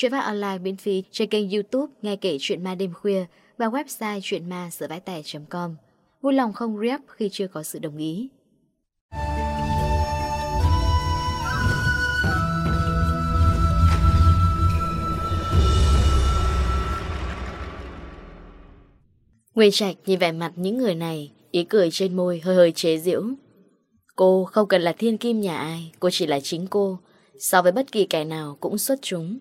Chuyện phát online miễn phí trên kênh youtube Nghe kể chuyện ma đêm khuya và website chuyệnma.com. Vui lòng không rep khi chưa có sự đồng ý. Nguyên Trạch nhìn vẻ mặt những người này, ý cười trên môi hơi hơi chế diễu. Cô không cần là thiên kim nhà ai, cô chỉ là chính cô, so với bất kỳ kẻ nào cũng xuất chúng.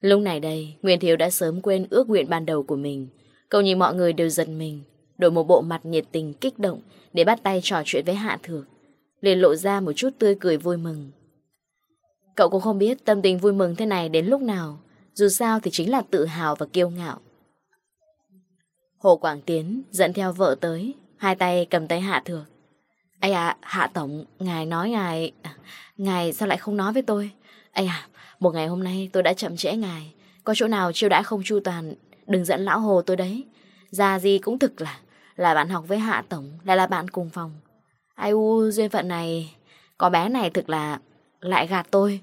Lúc này đây, Nguyên Thiếu đã sớm quên ước nguyện ban đầu của mình. Cậu nhìn mọi người đều giật mình, đổi một bộ mặt nhiệt tình kích động để bắt tay trò chuyện với Hạ Thược. Liền lộ ra một chút tươi cười vui mừng. Cậu cũng không biết tâm tình vui mừng thế này đến lúc nào, dù sao thì chính là tự hào và kiêu ngạo. Hồ Quảng Tiến dẫn theo vợ tới, hai tay cầm tay Hạ Thược. Ây à, Hạ Tổng, ngài nói ngài... Ngài sao lại không nói với tôi? Ây à, một ngày hôm nay tôi đã chậm trễ ngài. Có chỗ nào chiêu đãi không chu toàn, Đừng dẫn lão hồ tôi đấy. Già gì cũng thực là Là bạn học với Hạ Tổng, Lại là bạn cùng phòng. Ai u duyên phận này, Có bé này thực là Lại gạt tôi.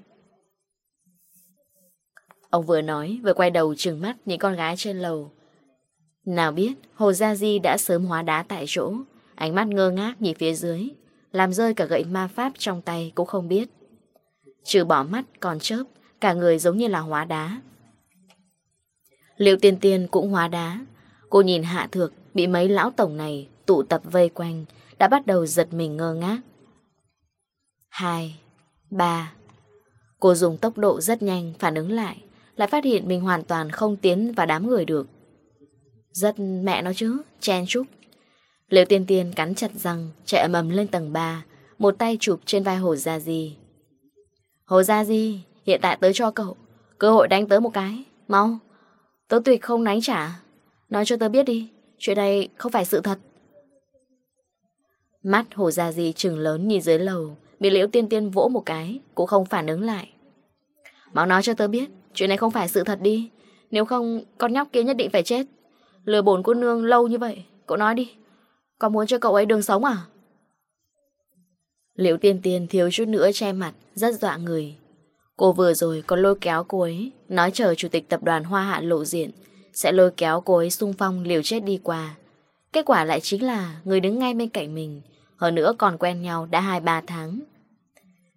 Ông vừa nói, vừa quay đầu trừng mắt những con gái trên lầu. Nào biết, Hồ Gia Di đã sớm hóa đá tại chỗ. Ánh mắt ngơ ngác nhìn phía dưới, Làm rơi cả gậy ma pháp trong tay cũng không biết. Trừ bỏ mắt còn chớp Cả người giống như là hóa đá. Liệu tiên tiên cũng hóa đá. Cô nhìn hạ thược, Bị mấy lão tổng này tụ tập vây quanh, Đã bắt đầu giật mình ngơ ngác. Hai, Ba. Cô dùng tốc độ rất nhanh, phản ứng lại Lại phát hiện mình hoàn toàn không tiến vào đám người được. Rất mẹ nó chứ, Chen chúc. Liệu tiên tiên cắn chặt răng, Chạy ầm ầm lên tầng 3 Một tay chụp trên vai hồ Gia Di. Hồ Gia Di Hiện tại tớ cho cậu, Cơ hội đánh tớ một cái. Mau, Tớ tuyệt không đánh trả. Nói cho tớ biết đi, Chuyện này không phải sự thật. Mắt hồ gia di trừng lớn nhìn dưới lầu, Bị liễu tiên tiên vỗ một cái, Cũng không phản ứng lại. Mau nói cho tớ biết, Chuyện này không phải sự thật đi. Nếu không, con nhóc kia nhất định phải chết. Lừa bổn cô nương lâu như vậy, Cậu nói đi. Có muốn cho cậu ấy đường sống à? Liễu tiên tiên thiếu chút nữa che mặt, Rất dọa người. Cô vừa rồi còn lôi kéo cô ấy, nói chờ chủ tịch tập đoàn Hoa Hạ lộ diện, sẽ lôi kéo cô ấy xung phong liều chết đi qua. Kết quả lại chính là người đứng ngay bên cạnh mình, hơn nữa còn quen nhau đã 2-3 tháng.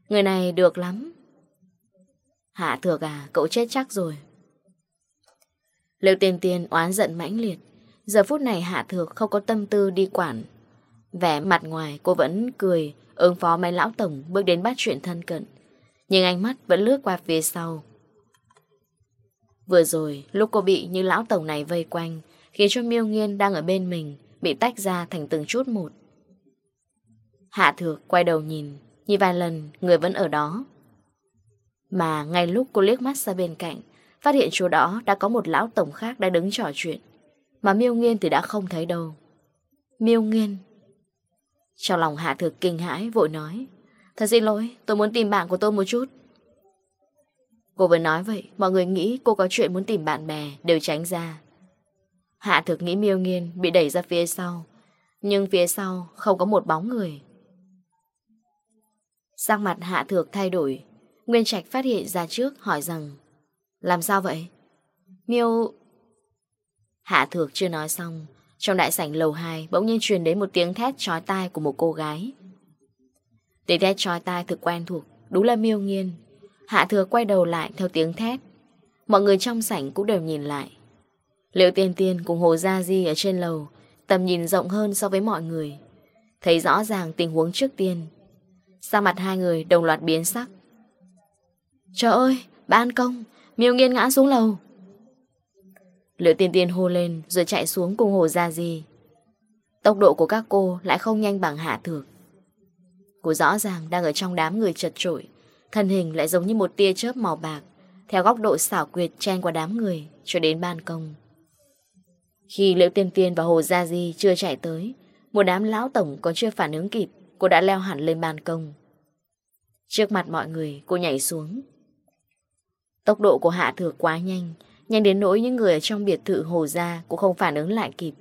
Người này được lắm. Hạ thược à, cậu chết chắc rồi. Liệu tiền tiền oán giận mãnh liệt, giờ phút này Hạ thược không có tâm tư đi quản. Vẻ mặt ngoài cô vẫn cười, ứng phó mấy lão tổng bước đến bắt chuyện thân cận nhưng ánh mắt vẫn lướt qua phía sau. Vừa rồi, lúc cô bị những lão tổng này vây quanh, khiến cho miêu nghiên đang ở bên mình, bị tách ra thành từng chút một. Hạ thược quay đầu nhìn, như vài lần người vẫn ở đó. Mà ngay lúc cô liếc mắt ra bên cạnh, phát hiện chỗ đó đã có một lão tổng khác đã đứng trò chuyện, mà miêu nghiên thì đã không thấy đâu. Miêu nghiên... Trong lòng Hạ Thược kinh hãi vội nói Thật xin lỗi, tôi muốn tìm bạn của tôi một chút. Cô vừa nói vậy, mọi người nghĩ cô có chuyện muốn tìm bạn bè, đều tránh ra. Hạ thực nghĩ miêu nghiên, bị đẩy ra phía sau. Nhưng phía sau không có một bóng người. Sắc mặt hạ thược thay đổi. Nguyên Trạch phát hiện ra trước hỏi rằng Làm sao vậy? Miêu... Hạ thược chưa nói xong. Trong đại sảnh lầu 2 bỗng nhiên truyền đến một tiếng thét trói tai của một cô gái. Tiếng thét trói tai thực quen thuộc, đúng là miêu nghiên. Hạ thừa quay đầu lại theo tiếng thét. Mọi người trong sảnh cũng đều nhìn lại. Liệu tiên tiên cùng Hồ Gia Di ở trên lầu, tầm nhìn rộng hơn so với mọi người. Thấy rõ ràng tình huống trước tiên. Sa mặt hai người đồng loạt biến sắc. Trời ơi, ban công, miêu nghiên ngã xuống lầu. Liệu tiên tiên hô lên rồi chạy xuống cùng Hồ Gia Di. Tốc độ của các cô lại không nhanh bằng hạ thược. Cô rõ ràng đang ở trong đám người chật trội Thân hình lại giống như một tia chớp màu bạc Theo góc độ xảo quyệt chen qua đám người Cho đến ban công. Khi Liễu Tiên Tiên và Hồ Gia Di chưa chạy tới Một đám lão tổng còn chưa phản ứng kịp Cô đã leo hẳn lên ban công. Trước mặt mọi người cô nhảy xuống. Tốc độ của Hạ Thược quá nhanh Nhanh đến nỗi những người ở trong biệt thự Hồ Gia Cũng không phản ứng lại kịp.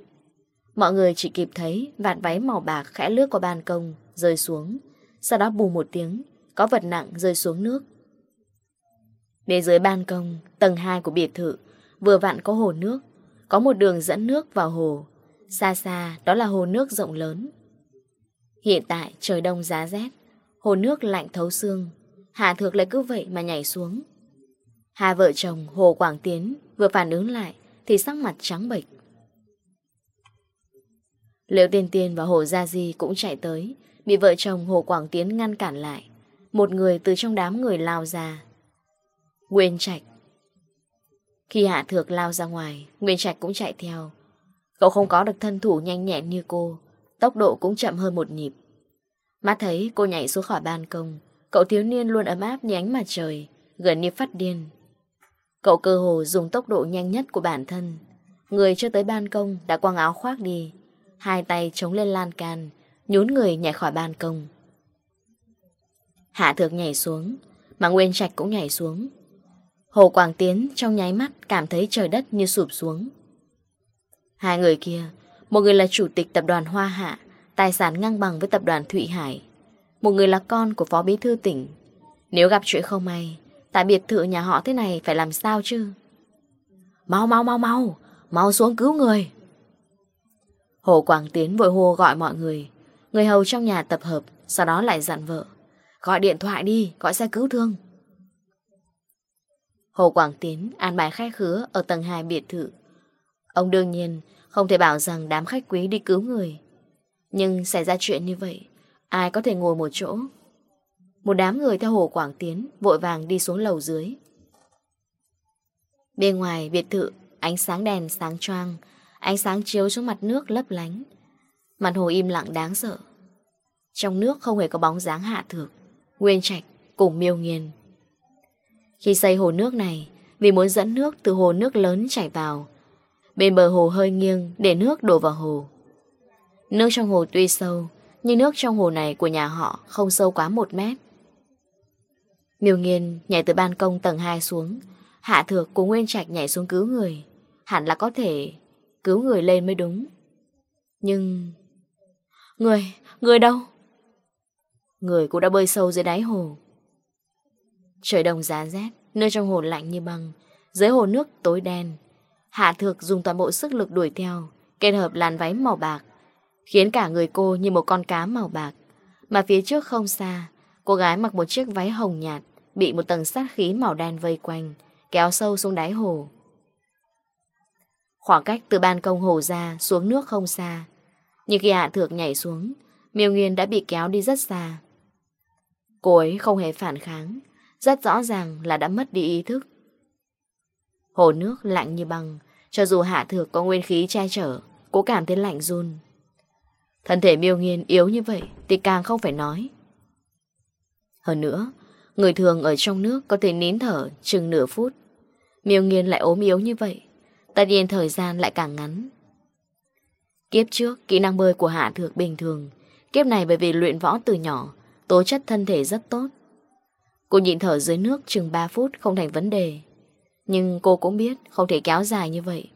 Mọi người chỉ kịp thấy vạt váy màu bạc khẽ lướt qua ban công, rơi xuống, sau đó bù một tiếng, Có vật nặng rơi xuống nước. Bên dưới ban công, Tầng 2 của biệt thự, Vừa vặn có hồ nước, Có một đường dẫn nước vào hồ. Xa xa, đó là hồ nước rộng lớn. Hiện tại, trời đông giá rét, Hồ nước lạnh thấu xương. Hà thược lại cứ vậy mà nhảy xuống. Hai vợ chồng Hồ Quảng Tiến Vừa phản ứng lại Thì sắc mặt trắng bệch. Liệu tiên tiên và Hồ Gia Di cũng chạy tới Bị vợ chồng Hồ Quảng Tiến ngăn cản lại. Một người từ trong đám người lao ra. Nguyên Trạch. Khi Hạ Thược lao ra ngoài, Nguyên Trạch cũng chạy theo. Cậu không có được thân thủ nhanh nhẹn như cô. Tốc độ cũng chậm hơn một nhịp. Mắt thấy cô nhảy xuống khỏi ban công, Cậu thiếu niên luôn ấm áp như ánh mặt trời, Gần như phát điên. Cậu cơ hồ dùng tốc độ nhanh nhất của bản thân. Người chưa tới ban công đã quăng áo khoác đi. Hai tay chống lên lan can nhún người nhảy khỏi ban công. Hạ thược nhảy xuống, mà Nguyên Trạch cũng nhảy xuống. Hồ Quảng Tiến trong nháy mắt cảm thấy trời đất như sụp xuống. Hai người kia, một người là chủ tịch tập đoàn Hoa Hạ, tài sản ngang bằng với tập đoàn Thụy Hải. Một người là con của phó bí thư tỉnh. Nếu gặp chuyện không may, tại biệt thự nhà họ thế này phải làm sao chứ? Mau mau mau mau, mau xuống cứu người. Hồ Quảng Tiến vội hô gọi mọi người. Người hầu trong nhà tập hợp, sau đó lại dặn vợ. Gọi điện thoại đi, gọi xe cứu thương. Hồ Quảng Tiến an bài khách khứa ở tầng 2 biệt thự. Ông đương nhiên không thể bảo rằng đám khách quý đi cứu người. Nhưng xảy ra chuyện như vậy, ai có thể ngồi một chỗ. Một đám người theo Hồ Quảng Tiến vội vàng đi xuống lầu dưới. Bên ngoài biệt thự, ánh sáng đèn sáng choang, ánh sáng chiếu xuống mặt nước lấp lánh. Mặt hồ im lặng đáng sợ. Trong nước không hề có bóng dáng hạ thược, nguyên trạch cùng miêu nghiền. Khi xây hồ nước này, vì muốn dẫn nước từ hồ nước lớn chảy vào, bên bờ hồ hơi nghiêng để nước đổ vào hồ. Nước trong hồ tuy sâu, nhưng nước trong hồ này của nhà họ không sâu quá một mét. Miêu nghiền nhảy từ ban công tầng 2 xuống, hạ thược của Nguyên Trạch nhảy xuống cứu người. Hẳn là có thể cứu người lên mới đúng. Nhưng Người, người đâu? Người cũng đã bơi sâu dưới đáy hồ. Trời đông giá rét, nơi trong hồ lạnh như băng, dưới hồ nước tối đen. Hạ thược dùng toàn bộ sức lực đuổi theo, kết hợp làn váy màu bạc, khiến cả người cô như một con cá màu bạc. Mà phía trước không xa, cô gái mặc một chiếc váy hồng nhạt, bị một tầng sát khí màu đen vây quanh, kéo sâu xuống đáy hồ. Khoảng cách từ ban công hồ ra xuống nước không xa, nhưng khi Hạ Thược nhảy xuống, Miêu Nguyên đã bị kéo đi rất xa. Cô ấy không hề phản kháng, rất rõ ràng là đã mất đi ý thức. Hồ nước lạnh như băng, cho dù Hạ Thược có nguyên khí che chở, cô cảm thấy lạnh run. Thân thể miêu nghiên yếu như vậy thì càng không phải nói. Hơn nữa, người thường ở trong nước có thể nín thở chừng nửa phút. Miêu nghiên lại ốm yếu như vậy, tất nhiên thời gian lại càng ngắn. Kiếp trước, kỹ năng bơi của Hạ Thược bình thường. Kiếp này bởi vì luyện võ từ nhỏ, tố chất thân thể rất tốt. Cô nhịn thở dưới nước chừng 3 phút không thành vấn đề. Nhưng cô cũng biết không thể kéo dài như vậy.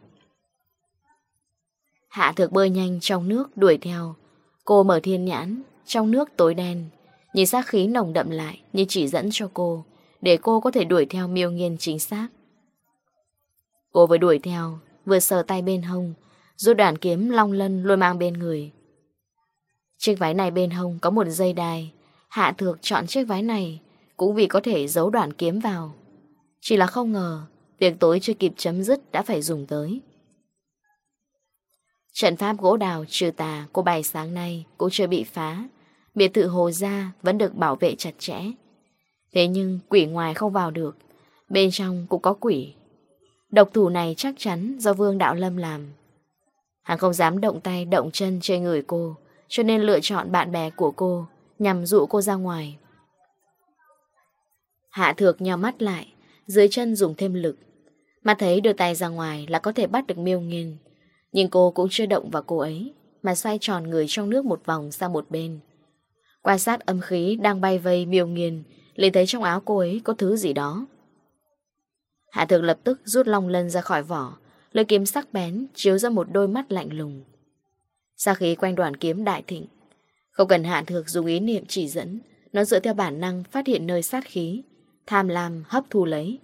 Hạ Thược bơi nhanh trong nước đuổi theo. Cô mở thiên nhãn, trong nước tối đen. Nhìn sát khí nồng đậm lại như chỉ dẫn cho cô, để cô có thể đuổi theo miêu nghiên chính xác. Cô vừa đuổi theo, vừa sờ tay bên hông, Rút đoạn kiếm long lân luôn mang bên người. Chiếc váy này bên hông có một dây đai. Hạ thược chọn chiếc váy này, Cũng vì có thể giấu đoạn kiếm vào. Chỉ là không ngờ, Việc tối chưa kịp chấm dứt đã phải dùng tới. Trận pháp gỗ đào trừ tà Cô bài sáng nay cũng chưa bị phá. Biệt thự hồ gia vẫn được bảo vệ chặt chẽ. Thế nhưng quỷ ngoài không vào được. Bên trong cũng có quỷ. Độc thủ này chắc chắn do Vương Đạo Lâm làm. Hắn không dám động tay, động chân trên người cô, cho nên lựa chọn bạn bè của cô, nhằm dụ cô ra ngoài. Hạ thược nhò mắt lại, dưới chân dùng thêm lực. Mà thấy đưa tay ra ngoài là có thể bắt được miêu nghiên. Nhưng cô cũng chưa động vào cô ấy, mà xoay tròn người trong nước một vòng sang một bên. Quan sát âm khí đang bay vây miêu nghiền, liền thấy trong áo cô ấy có thứ gì đó. Hạ thược lập tức rút long lân ra khỏi vỏ, lưỡi kiếm sắc bén chiếu ra một đôi mắt lạnh lùng. Xa khí quanh đoàn kiếm đại thịnh. Không cần hạ thược dùng ý niệm chỉ dẫn, nó dựa theo bản năng phát hiện nơi sát khí, tham lam hấp thu lấy.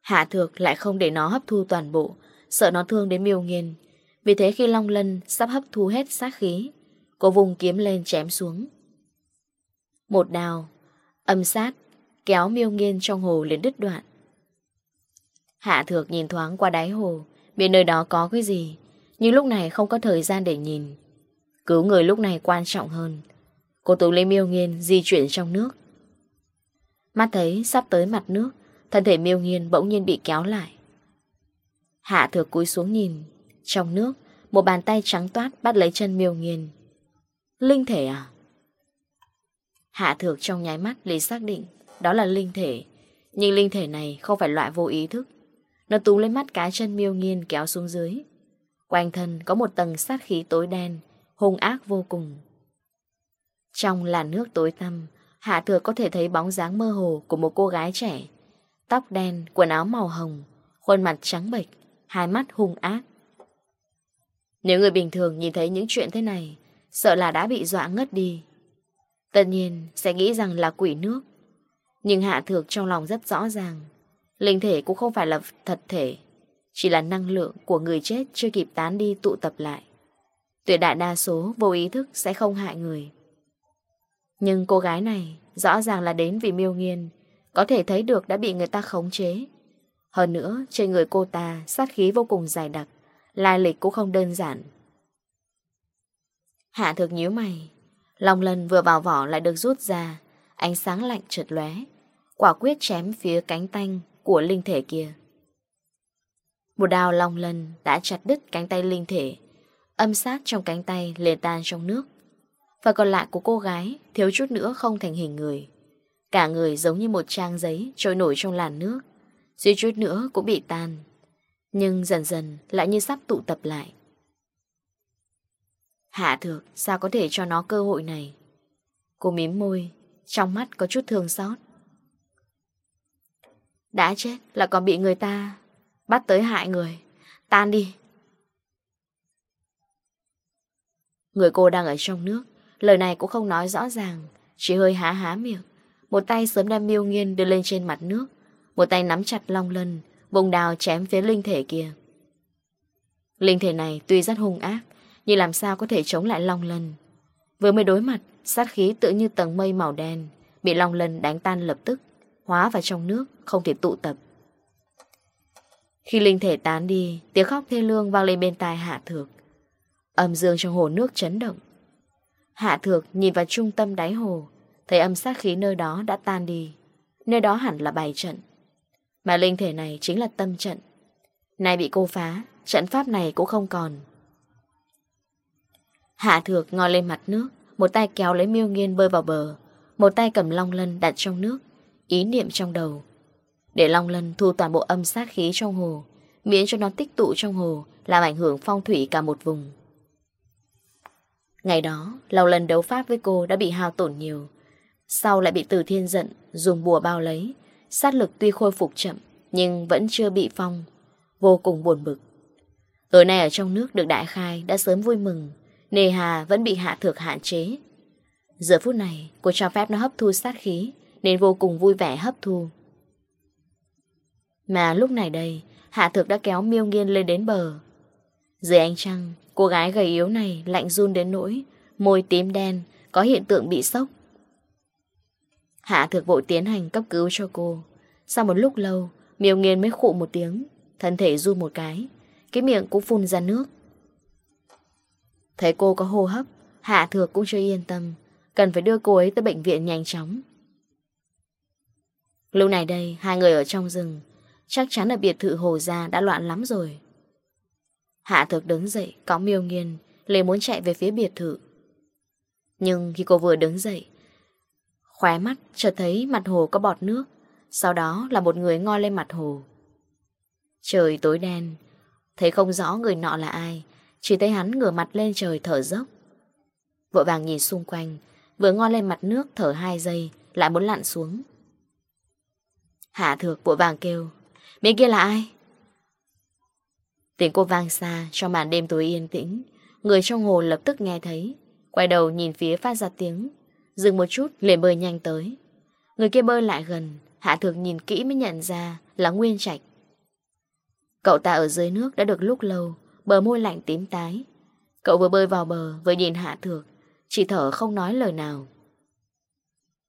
Hạ thược lại không để nó hấp thu toàn bộ, sợ nó thương đến miêu nghiền. Vì thế khi Long Lân sắp hấp thu hết sát khí, cô vùng kiếm lên chém xuống. Một đào, âm sát, kéo miêu nghiên trong hồ lên đứt đoạn. Hạ thược nhìn thoáng qua đáy hồ, biết nơi đó có cái gì, nhưng lúc này không có thời gian để nhìn. Cứu người lúc này quan trọng hơn. Cô Tú lấy miêu nghiên di chuyển trong nước. Mắt thấy sắp tới mặt nước, thân thể miêu nghiên bỗng nhiên bị kéo lại. Hạ thược cúi xuống nhìn, trong nước, một bàn tay trắng toát bắt lấy chân miêu nghiên. Linh thể à? Hạ thược trong nháy mắt lý xác định đó là linh thể. Nhưng linh thể này không phải loại vô ý thức nó túm lên mắt cá chân miêu nghiên kéo xuống dưới. Quanh thân có một tầng sát khí tối đen, hung ác vô cùng. Trong làn nước tối tăm, Hạ Thừa có thể thấy bóng dáng mơ hồ của một cô gái trẻ. Tóc đen, quần áo màu hồng, khuôn mặt trắng bệch, hai mắt hung ác. Nếu người bình thường nhìn thấy những chuyện thế này, sợ là đã bị dọa ngất đi. Tất nhiên sẽ nghĩ rằng là quỷ nước. Nhưng Hạ Thược trong lòng rất rõ ràng, Linh thể cũng không phải là thật thể, chỉ là năng lượng của người chết chưa kịp tán đi tụ tập lại. Tuyệt đại đa số vô ý thức sẽ không hại người. Nhưng cô gái này rõ ràng là đến vì miêu nghiên, có thể thấy được đã bị người ta khống chế. Hơn nữa, trên người cô ta sát khí vô cùng dài đặc, lai lịch cũng không đơn giản. Hạ thực nhíu mày, lòng lần vừa vào vỏ lại được rút ra, ánh sáng lạnh trượt lóe quả quyết chém phía cánh tanh của linh thể kia. Một đào long lân đã chặt đứt cánh tay linh thể, âm sát trong cánh tay lề tan trong nước. Và còn lại của cô gái thiếu chút nữa không thành hình người. Cả người giống như một trang giấy trôi nổi trong làn nước, duy chút nữa cũng bị tan. Nhưng dần dần lại như sắp tụ tập lại. Hạ thược sao có thể cho nó cơ hội này? Cô mím môi, trong mắt có chút thương xót. Đã chết là còn bị người ta Bắt tới hại người. Tan đi. Người cô đang ở trong nước. Lời này cũng không nói rõ ràng. Chỉ hơi há há miệng. Một tay sớm đem miêu nghiên đưa lên trên mặt nước. Một tay nắm chặt long lân Vùng đào chém phía linh thể kia. Linh thể này tuy rất hung ác, Nhưng làm sao có thể chống lại long lân? Vừa mới đối mặt, Sát khí tự như tầng mây màu đen, Bị long lân đánh tan lập tức hóa vào trong nước, không thể tụ tập. Khi linh thể tán đi, tiếng khóc thê lương vang lên bên tai Hạ Thược. Âm dương trong hồ nước chấn động. Hạ Thược nhìn vào trung tâm đáy hồ, thấy âm sát khí nơi đó đã tan đi. Nơi đó hẳn là bài trận. Mà linh thể này chính là tâm trận. Nay bị cô phá, trận pháp này cũng không còn. Hạ Thược ngồi lên mặt nước, một tay kéo lấy miêu nghiên bơi vào bờ, một tay cầm long lân đặt trong nước ý niệm trong đầu. Để Long Lân thu toàn bộ âm sát khí trong hồ, miễn cho nó tích tụ trong hồ, làm ảnh hưởng phong thủy cả một vùng. Ngày đó, lâu lần đấu pháp với cô đã bị hao tổn nhiều. Sau lại bị Từ Thiên giận, dùng bùa bao lấy. Sát lực tuy khôi phục chậm, nhưng vẫn chưa bị phong. Vô cùng buồn bực. Tối nay ở trong nước được đại khai đã sớm vui mừng. Nề hà vẫn bị hạ thược hạn chế. Giờ phút này, cô cho phép nó hấp thu sát khí, nên vô cùng vui vẻ hấp thu. Mà lúc này đây, Hạ Thực đã kéo miêu nghiên lên đến bờ. Dưới ánh trăng, cô gái gầy yếu này lạnh run đến nỗi, môi tím đen, có hiện tượng bị sốc. Hạ Thực vội tiến hành cấp cứu cho cô. Sau một lúc lâu, miêu nghiên mới khụ một tiếng, thân thể run một cái, cái miệng cũng phun ra nước. Thấy cô có hô hấp, Hạ Thược cũng chưa yên tâm, cần phải đưa cô ấy tới bệnh viện nhanh chóng. Lúc này đây, hai người ở trong rừng, chắc chắn ở biệt thự hồ gia đã loạn lắm rồi. Hạ thực đứng dậy, có miêu nghiên, liền muốn chạy về phía biệt thự. Nhưng khi cô vừa đứng dậy, khóe mắt chợt thấy mặt hồ có bọt nước, sau đó là một người ngoi lên mặt hồ. Trời tối đen, thấy không rõ người nọ là ai, chỉ thấy hắn ngửa mặt lên trời thở dốc. Vội vàng nhìn xung quanh, vừa ngoi lên mặt nước thở hai giây, lại muốn lặn xuống. Hạ thược vội vàng kêu, Bên kia là ai? Tiếng cô vang xa Trong màn đêm tối yên tĩnh. Người trong hồ lập tức nghe thấy, Quay đầu nhìn phía phát ra tiếng, Dừng một chút liền bơi nhanh tới. Người kia bơi lại gần, Hạ thược nhìn kỹ mới nhận ra là Nguyên Trạch. Cậu ta ở dưới nước đã được lúc lâu, Bờ môi lạnh tím tái. Cậu vừa bơi vào bờ vừa nhìn Hạ thược, Chỉ thở không nói lời nào.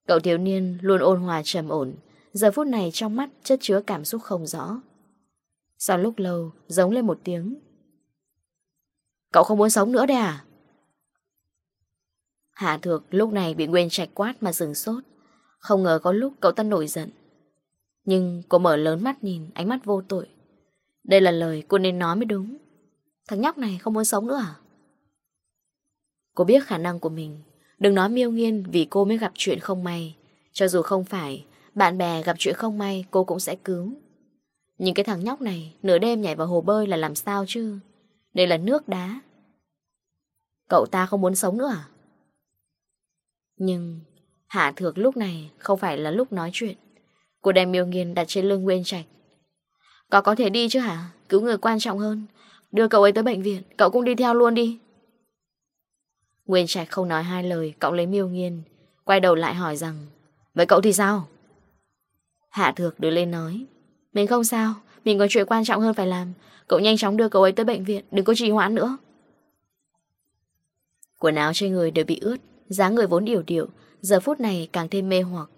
Cậu thiếu niên luôn ôn hòa trầm ổn Giờ phút này trong mắt chất chứa cảm xúc không rõ. Sau lúc lâu, Giống lên một tiếng. Cậu không muốn sống nữa đây à? Hạ thược lúc này bị Nguyên trạch quát mà dừng sốt. Không ngờ có lúc cậu ta nổi giận. Nhưng cô mở lớn mắt nhìn, Ánh mắt vô tội. Đây là lời cô nên nói mới đúng. Thằng nhóc này không muốn sống nữa à? Cô biết khả năng của mình. Đừng nói miêu nghiên vì cô mới gặp chuyện không may, Cho dù không phải bạn bè gặp chuyện không may, cô cũng sẽ cứu Nhưng cái thằng nhóc này, Nửa đêm nhảy vào hồ bơi là làm sao chứ? Đây là nước đá. Cậu ta không muốn sống nữa à? Nhưng Hạ thược lúc này Không phải là lúc nói chuyện. Cô đem miêu nghiền đặt trên lưng Nguyên Trạch. Có có thể đi chứ hả? Cứu người quan trọng hơn. Đưa cậu ấy tới bệnh viện, Cậu cũng đi theo luôn đi. Nguyên Trạch không nói hai lời, Cậu lấy miêu nghiền Quay đầu lại hỏi rằng, Vậy cậu thì sao? Hạ thược đưa lên nói Mình không sao, mình có chuyện quan trọng hơn phải làm. Cậu nhanh chóng đưa cậu ấy tới bệnh viện Đừng có trì hoãn nữa. Quần áo trên người đều bị ướt dáng người vốn điều điệu Giờ phút này càng thêm mê hoặc.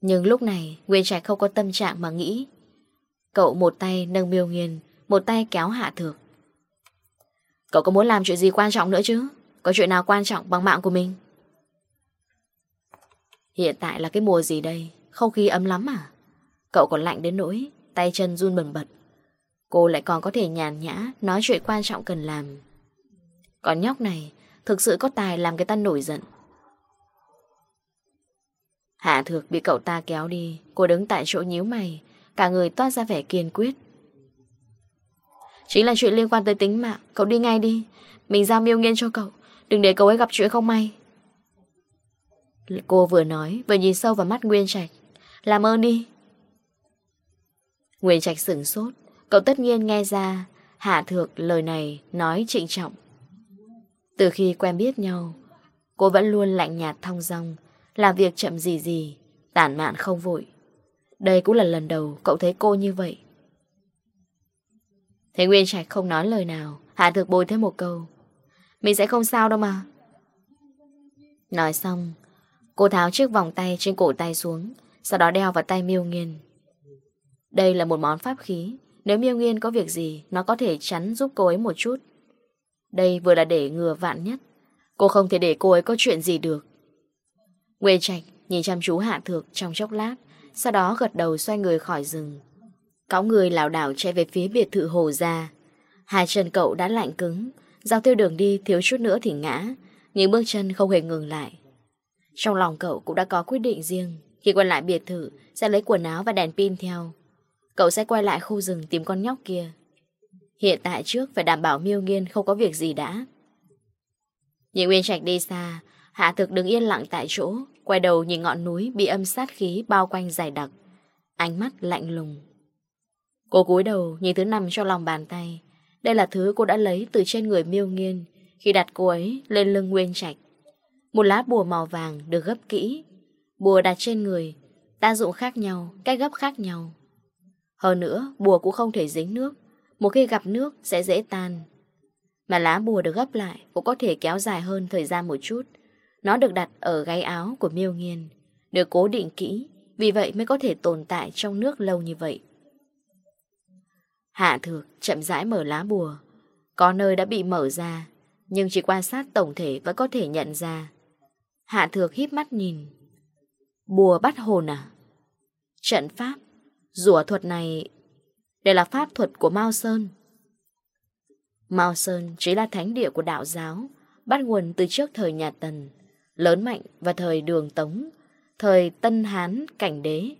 Nhưng lúc này Nguyên Trạch không có tâm trạng mà nghĩ. Cậu một tay nâng miêu nghiền Một tay kéo hạ thược. Cậu có muốn làm chuyện gì quan trọng nữa chứ? Có chuyện nào quan trọng bằng mạng của mình? Hiện tại là cái mùa gì đây? Không khí ấm lắm à? Cậu còn lạnh đến nỗi, tay chân run bần bật. Cô lại còn có thể nhàn nhã, nói chuyện quan trọng cần làm. Còn nhóc này, thực sự có tài làm cái ta nổi giận. Hạ thược bị cậu ta kéo đi, cô đứng tại chỗ nhíu mày, cả người toát ra vẻ kiên quyết. Chính là chuyện liên quan tới tính mạng, cậu đi ngay đi. Mình giao miêu nghiên cho cậu, đừng để cậu ấy gặp chuyện không may. Cô vừa nói, vừa nhìn sâu vào mắt Nguyên Trạch. Làm ơn đi. Nguyễn Trạch sửng sốt, Cậu tất nhiên nghe ra Hạ Thược lời này nói trịnh trọng. Từ khi quen biết nhau, Cô vẫn luôn lạnh nhạt thong dong, Làm việc chậm gì gì, Tản mạn không vội. Đây cũng là lần đầu cậu thấy cô như vậy. Thế Nguyên Trạch không nói lời nào, Hạ Thược bồi thêm một câu. Mình sẽ không sao đâu mà. Nói xong, Cô tháo chiếc vòng tay trên cổ tay xuống sau đó đeo vào tay Miêu Nghiên. Đây là một món pháp khí. Nếu Miêu Nghiên có việc gì, Nó có thể chắn giúp cô ấy một chút. Đây vừa là để ngừa vạn nhất. Cô không thể để cô ấy có chuyện gì được. Nguyên Trạch nhìn chăm chú Hạ Thược trong chốc lát, Sau đó gật đầu xoay người khỏi rừng. Cõng người lảo đảo chạy về phía biệt thự hồ ra Hai chân cậu đã lạnh cứng. Giao tiêu đường đi thiếu chút nữa thì ngã. Nhưng bước chân không hề ngừng lại. Trong lòng cậu cũng đã có quyết định riêng. Khi quay lại biệt thự, sẽ lấy quần áo và đèn pin theo. Cậu sẽ quay lại khu rừng tìm con nhóc kia. Hiện tại trước phải đảm bảo miêu nghiên không có việc gì đã. Nhìn Nguyên Trạch đi xa, Hạ Thực đứng yên lặng tại chỗ, quay đầu nhìn ngọn núi bị âm sát khí bao quanh dài đặc. Ánh mắt lạnh lùng. Cô cúi đầu nhìn thứ nằm trong lòng bàn tay. Đây là thứ cô đã lấy từ trên người miêu nghiên khi đặt cô ấy lên lưng Nguyên Trạch. Một lá bùa màu vàng được gấp kỹ, Bùa đặt trên người ta dụng khác nhau, cách gấp khác nhau. Hơn nữa, bùa cũng không thể dính nước Một khi gặp nước sẽ dễ tan. Mà lá bùa được gấp lại Cũng có thể kéo dài hơn thời gian một chút. Nó được đặt ở gáy áo của miêu nghiên Được cố định kỹ Vì vậy mới có thể tồn tại trong nước lâu như vậy. Hạ thược chậm rãi mở lá bùa. Có nơi đã bị mở ra Nhưng chỉ quan sát tổng thể vẫn có thể nhận ra. Hạ thược híp mắt nhìn. Bùa bắt hồn à? Trận pháp, rủa thuật này đây là pháp thuật của Mao Sơn. Mao Sơn chỉ là thánh địa của đạo giáo, bắt nguồn từ trước thời nhà Tần, lớn mạnh và thời đường Tống, thời Tân Hán Cảnh Đế.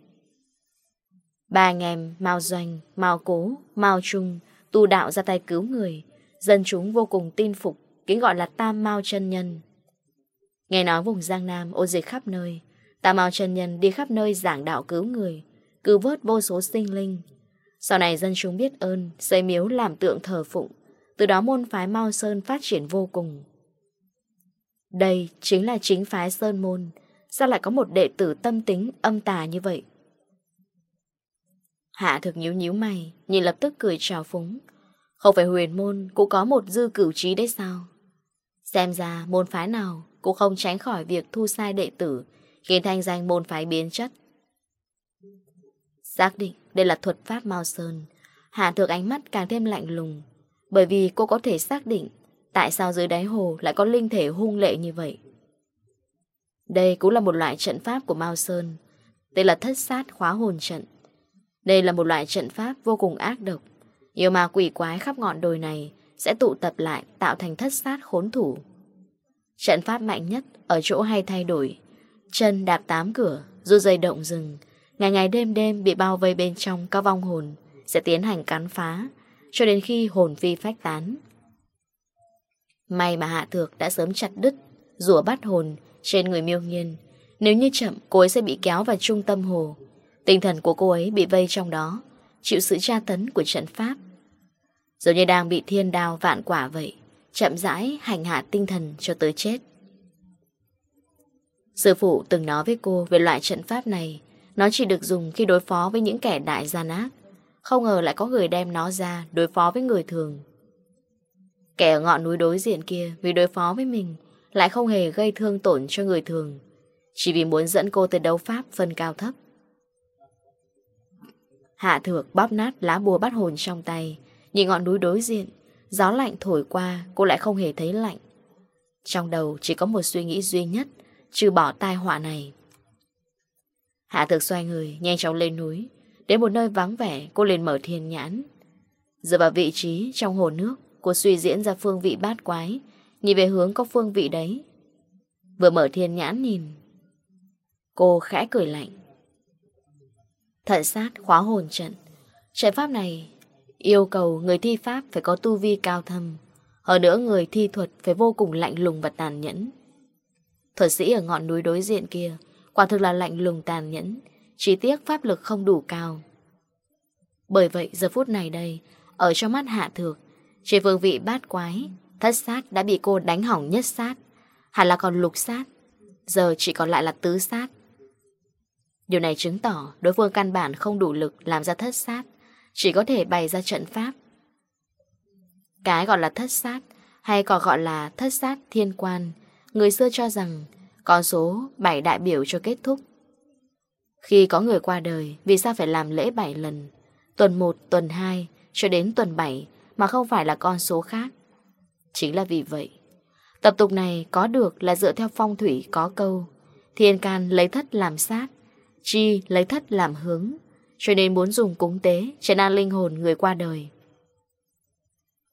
Ba anh em Mao Doanh, Mao Cố, Mao Trung tu đạo ra tay cứu người, dân chúng vô cùng tin phục, kính gọi là Tam Mao chân Nhân. Nghe nói vùng Giang Nam ô dịch khắp nơi, Tà Mao chân Nhân đi khắp nơi giảng đạo cứu người, cứu vớt vô số sinh linh. Sau này dân chúng biết ơn, xây miếu làm tượng thờ phụng, từ đó môn phái Mao Sơn phát triển vô cùng. Đây chính là chính phái Sơn Môn, sao lại có một đệ tử tâm tính âm tà như vậy? Hạ thực nhíu nhíu mày, nhìn lập tức cười trào phúng. Không phải huyền môn cũng có một dư cửu trí đấy sao? Xem ra môn phái nào cũng không tránh khỏi việc thu sai đệ tử khiến thanh danh môn phái biến chất. Xác định đây là thuật pháp Mao Sơn, Hạ Thược ánh mắt càng thêm lạnh lùng, bởi vì cô có thể xác định tại sao dưới đáy hồ lại có linh thể hung lệ như vậy. Đây cũng là một loại trận pháp của Mao Sơn, tên là thất sát khóa hồn trận. Đây là một loại trận pháp vô cùng ác độc, nhiều ma quỷ quái khắp ngọn đồi này sẽ tụ tập lại tạo thành thất sát khốn thủ. Trận pháp mạnh nhất ở chỗ hay thay đổi Chân đạp tám cửa, rút dây động rừng, ngày ngày đêm đêm bị bao vây bên trong các vong hồn, sẽ tiến hành cắn phá, cho đến khi hồn phi phách tán. May mà Hạ Thược đã sớm chặt đứt, rùa bắt hồn trên người miêu nghiên. Nếu như chậm, cô ấy sẽ bị kéo vào trung tâm hồ. Tinh thần của cô ấy bị vây trong đó, chịu sự tra tấn của trận pháp. Giống như đang bị thiên đao vạn quả vậy, chậm rãi hành hạ tinh thần cho tới chết. Sư phụ từng nói với cô về loại trận pháp này, nó chỉ được dùng khi đối phó với những kẻ đại gian ác. Không ngờ lại có người đem nó ra đối phó với người thường. Kẻ ở ngọn núi đối diện kia vì đối phó với mình lại không hề gây thương tổn cho người thường. Chỉ vì muốn dẫn cô tới đấu pháp phân cao thấp. Hạ thược bóp nát lá bùa bắt hồn trong tay, nhìn ngọn núi đối diện, gió lạnh thổi qua cô lại không hề thấy lạnh. Trong đầu chỉ có một suy nghĩ duy nhất trừ bỏ tai họa này. Hạ thực xoay người, nhanh chóng lên núi. Đến một nơi vắng vẻ, cô lên mở thiên nhãn. giờ vào vị trí trong hồ nước, cô suy diễn ra phương vị bát quái, nhìn về hướng có phương vị đấy. Vừa mở thiên nhãn nhìn, cô khẽ cười lạnh. Thận sát khóa hồn trận. Trận pháp này yêu cầu người thi pháp phải có tu vi cao thâm. Hơn nữa người thi thuật phải vô cùng lạnh lùng và tàn nhẫn. Thuật sĩ ở ngọn núi đối diện kia Quả thực là lạnh lùng tàn nhẫn Chỉ tiếc pháp lực không đủ cao Bởi vậy giờ phút này đây Ở trong mắt hạ thược Chỉ vương vị bát quái Thất sát đã bị cô đánh hỏng nhất sát Hẳn là còn lục sát Giờ chỉ còn lại là tứ sát Điều này chứng tỏ đối phương căn bản không đủ lực làm ra thất sát, chỉ có thể bày ra trận pháp. Cái gọi là thất sát hay còn gọi là thất sát thiên quan người xưa cho rằng con số 7 đại biểu cho kết thúc. Khi có người qua đời, vì sao phải làm lễ 7 lần? Tuần 1, tuần 2, cho đến tuần 7 mà không phải là con số khác. Chính là vì vậy. Tập tục này có được là dựa theo phong thủy có câu Thiên can lấy thất làm sát, chi lấy thất làm hướng, cho nên muốn dùng cúng tế trấn an linh hồn người qua đời.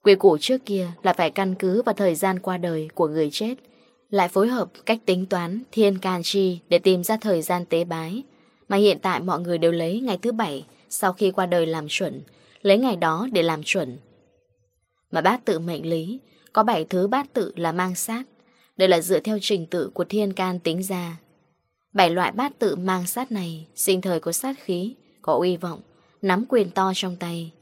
Quy củ trước kia là phải căn cứ vào thời gian qua đời của người chết lại phối hợp cách tính toán thiên can chi để tìm ra thời gian tế bái, mà hiện tại mọi người đều lấy ngày thứ bảy sau khi qua đời làm chuẩn, lấy ngày đó để làm chuẩn. Mà bát tự mệnh lý, có bảy thứ bát tự là mang sát, đây là dựa theo trình tự của thiên can tính ra. Bảy loại bát tự mang sát này sinh thời có sát khí, có uy vọng, nắm quyền to trong tay.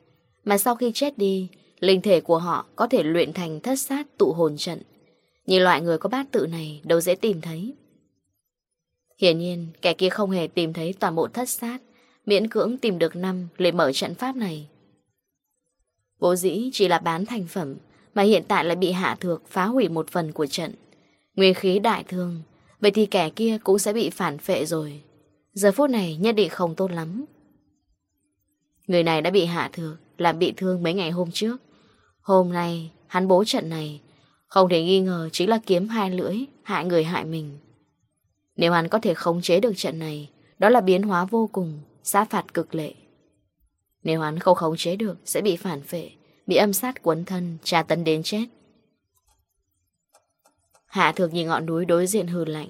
Mà sau khi chết đi, linh thể của họ có thể luyện thành thất sát tụ hồn trận. Nhưng loại người có bát tự này đâu dễ tìm thấy. Hiển nhiên, kẻ kia không hề tìm thấy toàn bộ thất sát, miễn cưỡng tìm được năm để mở trận pháp này. Bố dĩ chỉ là bán thành phẩm, mà hiện tại lại bị hạ thược phá hủy một phần của trận. Nguyên khí đại thương, vậy thì kẻ kia cũng sẽ bị phản phệ rồi. Giờ phút này nhất định không tốt lắm. Người này đã bị hạ thược, làm bị thương mấy ngày hôm trước. Hôm nay, hắn bố trận này, không thể nghi ngờ chính là kiếm hai lưỡi, hại người hại mình. Nếu hắn có thể khống chế được trận này, đó là biến hóa vô cùng, sát phạt cực lệ. Nếu hắn không khống chế được, sẽ bị phản phệ, bị âm sát quấn thân, tra tấn đến chết. Hạ thược nhìn ngọn núi đối diện hừ lạnh.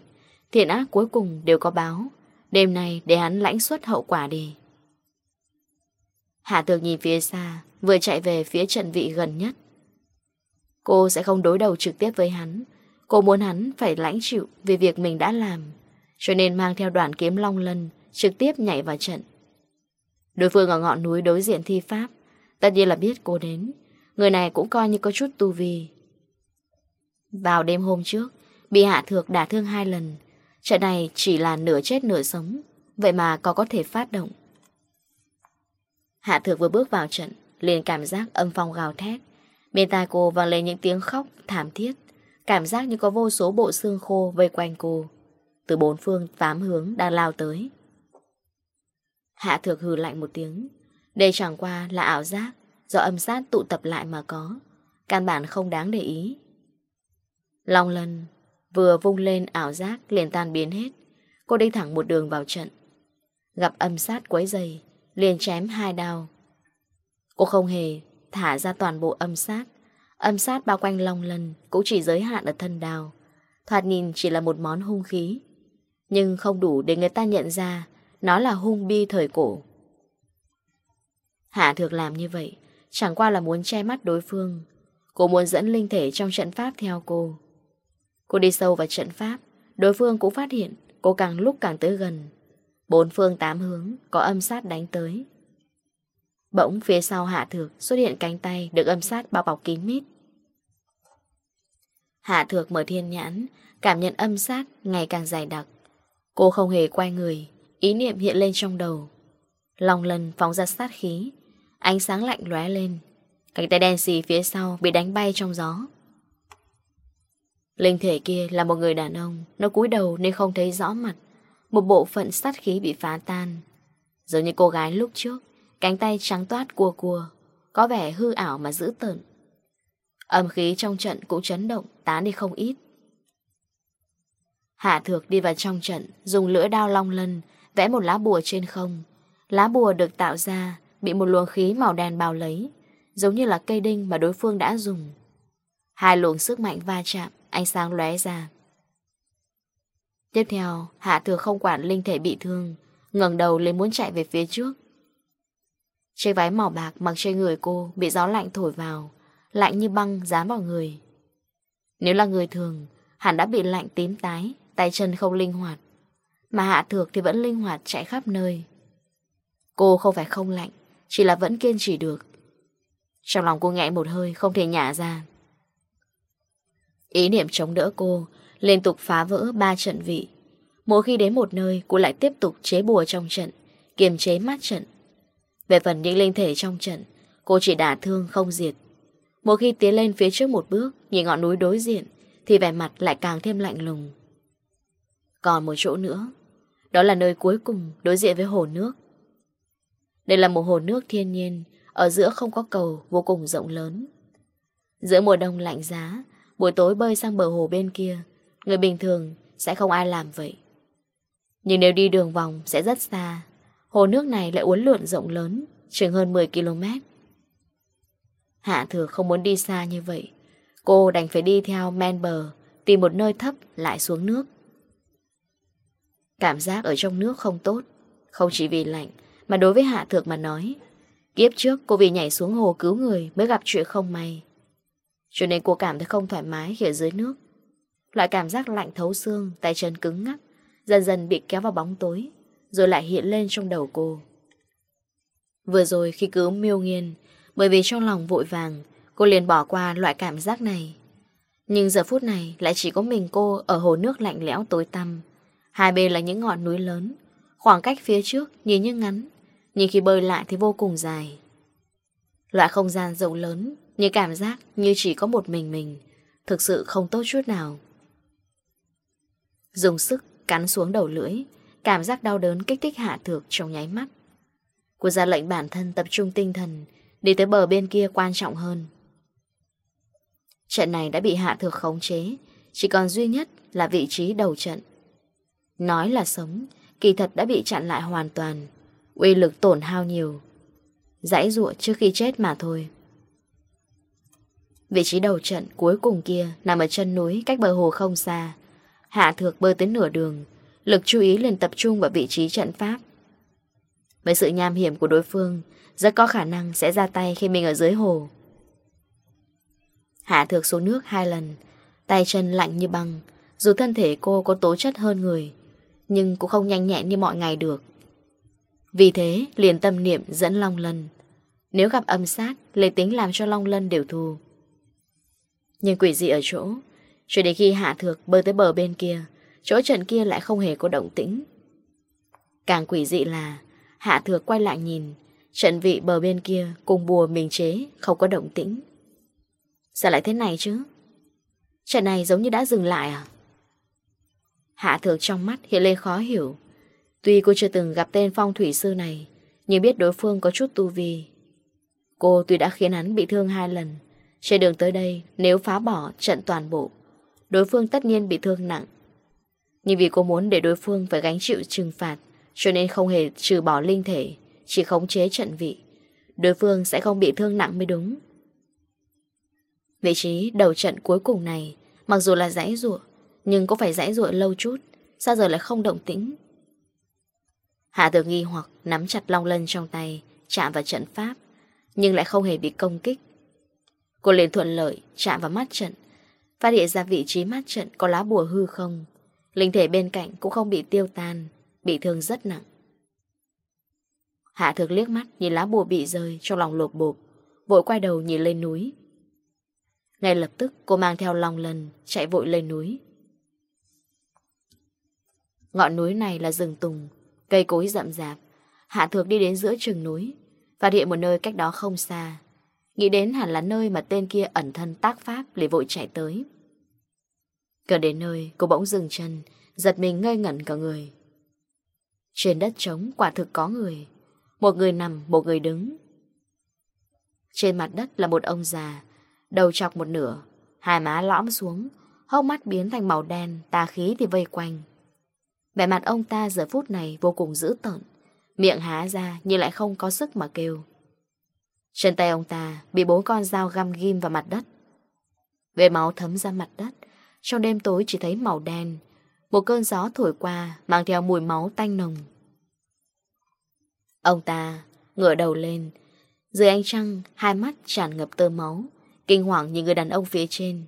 Thiện ác cuối cùng đều có báo. Đêm nay để hắn lãnh suất hậu quả đi. Hạ thược nhìn phía xa, vừa chạy về phía trận vị gần nhất. Cô sẽ không đối đầu trực tiếp với hắn. Cô muốn hắn phải lãnh chịu Vì việc mình đã làm, Cho nên mang theo đoạn kiếm long lân Trực tiếp nhảy vào trận. Đối phương ở ngọn núi đối diện thi pháp, Tất nhiên là biết cô đến. Người này cũng coi như có chút tu vi. Vào đêm hôm trước, Bị hạ thược đả thương hai lần. Trận này chỉ là nửa chết nửa sống, Vậy mà có có thể phát động. Hạ thược vừa bước vào trận, liền cảm giác âm phong gào thét. Bên tai cô vang lên những tiếng khóc thảm thiết. Cảm giác như có vô số bộ xương khô vây quanh cô. Từ bốn phương tám hướng đang lao tới. Hạ thược hừ lạnh một tiếng. Đây chẳng qua là ảo giác Do âm sát tụ tập lại mà có. Căn bản không đáng để ý. Long lần Vừa vung lên ảo giác liền tan biến hết. Cô đi thẳng một đường vào trận. Gặp âm sát quấy dày, Liền chém hai đao. Cô không hề thả ra toàn bộ âm sát. Âm sát bao quanh long lần cũng chỉ giới hạn ở thân đào. Thoạt nhìn chỉ là một món hung khí. Nhưng không đủ để người ta nhận ra nó là hung bi thời cổ. Hạ thược làm như vậy chẳng qua là muốn che mắt đối phương. Cô muốn dẫn linh thể trong trận pháp theo cô. Cô đi sâu vào trận pháp, đối phương cũng phát hiện cô càng lúc càng tới gần. Bốn phương tám hướng có âm sát đánh tới. Bỗng phía sau Hạ Thược xuất hiện cánh tay được âm sát bao bọc kín mít. Hạ Thược mở thiên nhãn, cảm nhận âm sát ngày càng dài đặc. Cô không hề quay người, ý niệm hiện lên trong đầu. Lòng lần phóng ra sát khí, ánh sáng lạnh lóe lên. Cánh tay đen xì phía sau bị đánh bay trong gió. Linh thể kia là một người đàn ông, nó cúi đầu nên không thấy rõ mặt. Một bộ phận sát khí bị phá tan, giống như cô gái lúc trước. Cánh tay trắng toát cua cua, Có vẻ hư ảo mà giữ tợn. Âm khí trong trận cũng chấn động, Tán đi không ít. Hạ thược đi vào trong trận, Dùng lưỡi đao long lân, Vẽ một lá bùa trên không. Lá bùa được tạo ra, Bị một luồng khí màu đen bao lấy, Giống như là cây đinh mà đối phương đã dùng. Hai luồng sức mạnh va chạm, Ánh sáng lóe ra. Tiếp theo, Hạ thược không quản linh thể bị thương, ngẩng đầu lên muốn chạy về phía trước chơi váy màu bạc mặc trên người cô bị gió lạnh thổi vào, lạnh như băng dán vào người. Nếu là người thường, hẳn đã bị lạnh tím tái, tay chân không linh hoạt. Mà hạ thược thì vẫn linh hoạt chạy khắp nơi. Cô không phải không lạnh, chỉ là vẫn kiên trì được. Trong lòng cô ngại một hơi, không thể nhả ra. Ý niệm chống đỡ cô liên tục phá vỡ ba trận vị. Mỗi khi đến một nơi, cô lại tiếp tục chế bùa trong trận, kiềm chế mát trận, về phần những linh thể trong trận, cô chỉ đả thương không diệt. Mỗi khi tiến lên phía trước một bước, nhìn ngọn núi đối diện, thì vẻ mặt lại càng thêm lạnh lùng. Còn một chỗ nữa, đó là nơi cuối cùng đối diện với hồ nước. Đây là một hồ nước thiên nhiên, ở giữa không có cầu vô cùng rộng lớn. Giữa mùa đông lạnh giá, buổi tối bơi sang bờ hồ bên kia, người bình thường sẽ không ai làm vậy. Nhưng nếu đi đường vòng sẽ rất xa, Hồ nước này lại uốn lượn rộng lớn, chừng hơn 10 km. Hạ thừa không muốn đi xa như vậy. Cô đành phải đi theo men bờ, tìm một nơi thấp lại xuống nước. Cảm giác ở trong nước không tốt, không chỉ vì lạnh, mà đối với Hạ Thược mà nói. Kiếp trước cô vì nhảy xuống hồ cứu người mới gặp chuyện không may. Cho nên cô cảm thấy không thoải mái khi ở dưới nước. Loại cảm giác lạnh thấu xương, tay chân cứng ngắc, dần dần bị kéo vào bóng tối rồi lại hiện lên trong đầu cô. Vừa rồi khi cứu miêu nghiên, bởi vì trong lòng vội vàng, cô liền bỏ qua loại cảm giác này. Nhưng giờ phút này lại chỉ có mình cô ở hồ nước lạnh lẽo tối tăm. Hai bên là những ngọn núi lớn, khoảng cách phía trước nhìn như ngắn, nhưng khi bơi lại thì vô cùng dài. Loại không gian rộng lớn, như cảm giác như chỉ có một mình mình, thực sự không tốt chút nào. Dùng sức cắn xuống đầu lưỡi, Cảm giác đau đớn kích thích Hạ Thược trong nháy mắt. Cô ra lệnh bản thân tập trung tinh thần, đi tới bờ bên kia quan trọng hơn. Trận này đã bị Hạ Thược khống chế, chỉ còn duy nhất là vị trí đầu trận. Nói là sống, kỳ thật đã bị chặn lại hoàn toàn, uy lực tổn hao nhiều. Giải dụa trước khi chết mà thôi. Vị trí đầu trận cuối cùng kia nằm ở chân núi cách bờ hồ không xa. Hạ thược bơi tới nửa đường, lực chú ý liền tập trung vào vị trí trận pháp. Với sự nham hiểm của đối phương, rất có khả năng sẽ ra tay khi mình ở dưới hồ. Hạ thược xuống nước hai lần, tay chân lạnh như băng, dù thân thể cô có tố chất hơn người, nhưng cũng không nhanh nhẹn như mọi ngày được. Vì thế, liền tâm niệm dẫn Long Lân. Nếu gặp âm sát, lấy tính làm cho Long Lân đều thù. Nhưng quỷ dị ở chỗ, cho đến khi Hạ Thược bơi tới bờ bên kia, chỗ trận kia lại không hề có động tĩnh. Càng quỷ dị là, Hạ thừa quay lại nhìn, Trận vị bờ bên kia cùng bùa mình chế Không có động tĩnh. Sao lại thế này chứ? Trận này giống như đã dừng lại à? Hạ thược trong mắt hiện lên khó hiểu. Tuy cô chưa từng gặp tên phong thủy sư này, Nhưng biết đối phương có chút tu vi. Cô tuy đã khiến hắn bị thương hai lần, Trên đường tới đây Nếu phá bỏ trận toàn bộ, Đối phương tất nhiên bị thương nặng. Nhưng vì cô muốn để đối phương phải gánh chịu trừng phạt, Cho nên không hề trừ bỏ linh thể, Chỉ khống chế trận vị. Đối phương sẽ không bị thương nặng mới đúng. Vị trí đầu trận cuối cùng này, Mặc dù là rãi ruộng, Nhưng cũng phải rãi ruộng lâu chút, Sao giờ lại không động tĩnh? Hạ tử nghi hoặc nắm chặt long lân trong tay, Chạm vào trận pháp, Nhưng lại không hề bị công kích. Cô liền thuận lợi chạm vào mắt trận, Phát hiện ra vị trí mắt trận có lá bùa hư không Linh thể bên cạnh cũng không bị tiêu tan, bị thương rất nặng. Hạ Thược liếc mắt nhìn lá bùa bị rơi trong lòng lột bột, vội quay đầu nhìn lên núi. Ngay lập tức cô mang theo lòng lần chạy vội lên núi. Ngọn núi này là rừng tùng, cây cối rậm rạp. Hạ thược đi đến giữa trường núi, phát hiện một nơi cách đó không xa. Nghĩ đến hẳn là nơi mà tên kia ẩn thân tác pháp liền vội chạy tới. Cần đến nơi, cô bỗng dừng chân, Giật mình ngây ngẩn cả người. Trên đất trống, quả thực có người. Một người nằm, một người đứng. Trên mặt đất là một ông già, Đầu chọc một nửa, Hai má lõm xuống, Hốc mắt biến thành màu đen, Tà khí thì vây quanh. Vẻ mặt ông ta giờ phút này vô cùng dữ tợn, Miệng há ra nhưng lại không có sức mà kêu. Trên tay ông ta bị bốn con dao găm ghim vào mặt đất. Về máu thấm ra mặt đất trong đêm tối chỉ thấy màu đen. Một cơn gió thổi qua, Mang theo mùi máu tanh nồng. Ông ta ngửa đầu lên. Dưới ánh trăng, Hai mắt tràn ngập tơ máu, Kinh hoàng như người đàn ông phía trên.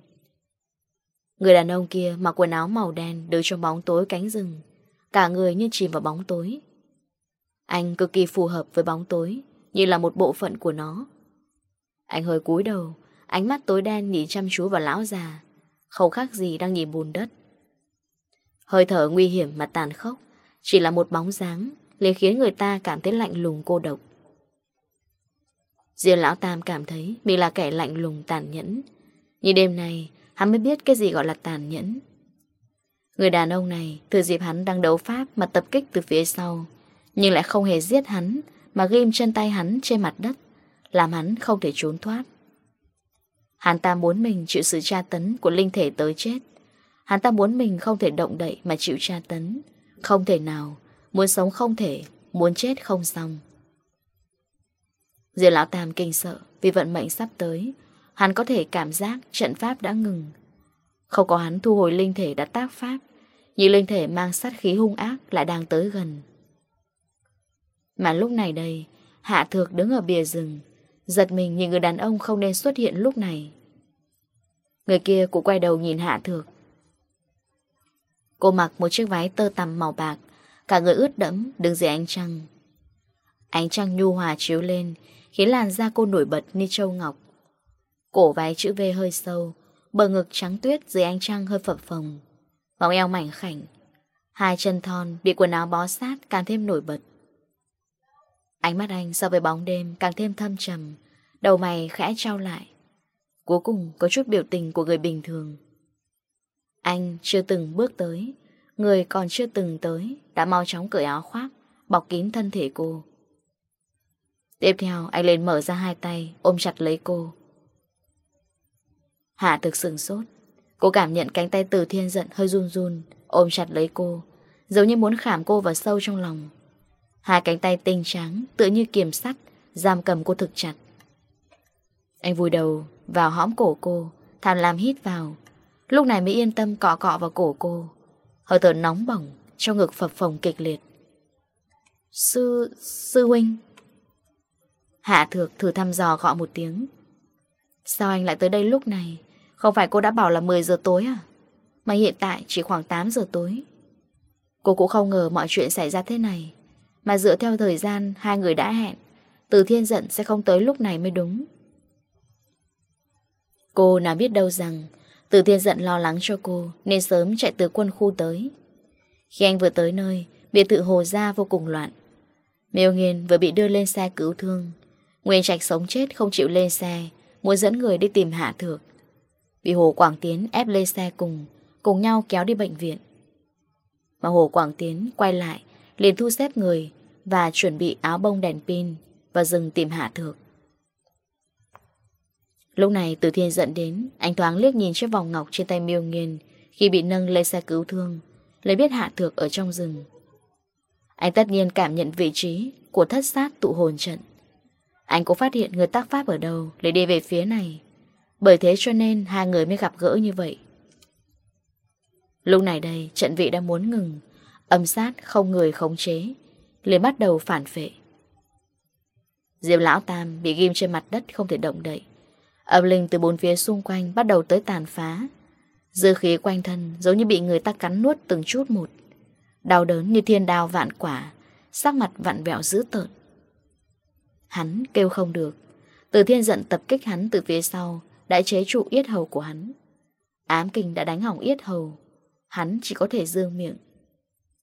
Người đàn ông kia mặc quần áo màu đen Đứng trong bóng tối cánh rừng. Cả người như chìm vào bóng tối. Anh cực kỳ phù hợp với bóng tối, Như là một bộ phận của nó. Anh hơi cúi đầu, Ánh mắt tối đen nhìn chăm chú vào lão già không khác gì đang nhìn bùn đất. Hơi thở nguy hiểm mà tàn khốc, chỉ là một bóng dáng, liền khiến người ta cảm thấy lạnh lùng cô độc. Riêng lão Tam cảm thấy mình là kẻ lạnh lùng tàn nhẫn. Như đêm nay hắn mới biết cái gì gọi là tàn nhẫn. Người đàn ông này, thừa dịp hắn đang đấu pháp mà tập kích từ phía sau, nhưng lại không hề giết hắn mà ghim chân tay hắn trên mặt đất, làm hắn không thể trốn thoát. Hắn ta muốn mình chịu sự tra tấn của linh thể tới chết. Hắn ta muốn mình không thể động đậy mà chịu tra tấn. Không thể nào, muốn sống không thể, muốn chết không xong. Diệp Lão Tam kinh sợ vì vận mệnh sắp tới. Hắn có thể cảm giác trận pháp đã ngừng. Không có hắn thu hồi linh thể đã tác pháp. Những linh thể mang sát khí hung ác lại đang tới gần. Mà lúc này đây, Hạ Thược đứng ở bìa rừng, Giật mình nhìn người đàn ông không nên xuất hiện lúc này. Người kia cũng quay đầu nhìn Hạ Thược. Cô mặc một chiếc váy tơ tằm màu bạc, cả người ướt đẫm đứng dưới ánh trăng. Ánh trăng nhu hòa chiếu lên, khiến làn da cô nổi bật như châu ngọc. Cổ váy chữ V hơi sâu, bờ ngực trắng tuyết dưới ánh trăng hơi phập phồng. Vòng eo mảnh khảnh, hai chân thon bị quần áo bó sát càng thêm nổi bật. Ánh mắt anh so với bóng đêm càng thêm thâm trầm, đầu mày khẽ trao lại. Cuối cùng có chút biểu tình của người bình thường. Anh chưa từng bước tới, người còn chưa từng tới, đã mau chóng cởi áo khoác, bọc kín thân thể cô. Tiếp theo anh lên mở ra hai tay, ôm chặt lấy cô. Hạ thực sừng sốt, cô cảm nhận cánh tay từ thiên giận hơi run run, ôm chặt lấy cô, giống như muốn khảm cô vào sâu trong lòng. Hai cánh tay tinh trắng Tựa như kiềm sắt, Giam cầm cô thực chặt. Anh vùi đầu vào hõm cổ cô, Tham lam hít vào. Lúc này mới yên tâm cọ cọ vào cổ cô. Hơi thở nóng bỏng trong ngực phập phồng kịch liệt. Sư... sư huynh. Hạ thược thử thăm dò gọi một tiếng. Sao anh lại tới đây lúc này? Không phải cô đã bảo là 10 giờ tối à? Mà hiện tại chỉ khoảng 8 giờ tối. Cô cũng không ngờ mọi chuyện xảy ra thế này. Mà dựa theo thời gian, hai người đã hẹn. Từ thiên giận sẽ không tới lúc này mới đúng. Cô nào biết đâu rằng, Từ thiên giận lo lắng cho cô Nên sớm chạy từ quân khu tới. Khi anh vừa tới nơi, Biệt thự hồ ra vô cùng loạn. Miêu Nghiên vừa bị đưa lên xe cứu thương. Nguyên Trạch sống chết không chịu lên xe, Muốn dẫn người đi tìm Hạ Thược. Bị Hồ Quảng Tiến ép lên xe cùng Cùng nhau kéo đi bệnh viện. Mà Hồ Quảng Tiến quay lại, liền thu xếp người và chuẩn bị áo bông đèn pin và dừng tìm Hạ Thược. Lúc này Từ Thiên giận đến, anh thoáng liếc nhìn chiếc vòng ngọc trên tay miêu nghiên khi bị nâng lên xe cứu thương, lấy biết Hạ Thược ở trong rừng. Anh tất nhiên cảm nhận vị trí của thất sát tụ hồn trận. Anh cũng phát hiện người tác pháp ở đâu để đi về phía này. Bởi thế cho nên hai người mới gặp gỡ như vậy. Lúc này đây, trận vị đã muốn ngừng, âm sát không người khống chế, liền bắt đầu phản phệ. Diệp Lão Tam bị ghim trên mặt đất không thể động đậy. Âm linh từ bốn phía xung quanh bắt đầu tới tàn phá. Dư khí quanh thân giống như bị người ta cắn nuốt từng chút một. Đau đớn như thiên đao vạn quả, sắc mặt vặn vẹo dữ tợn. Hắn kêu không được. Từ thiên giận tập kích hắn từ phía sau, đã chế trụ yết hầu của hắn. Ám kinh đã đánh hỏng yết hầu. Hắn chỉ có thể dương miệng.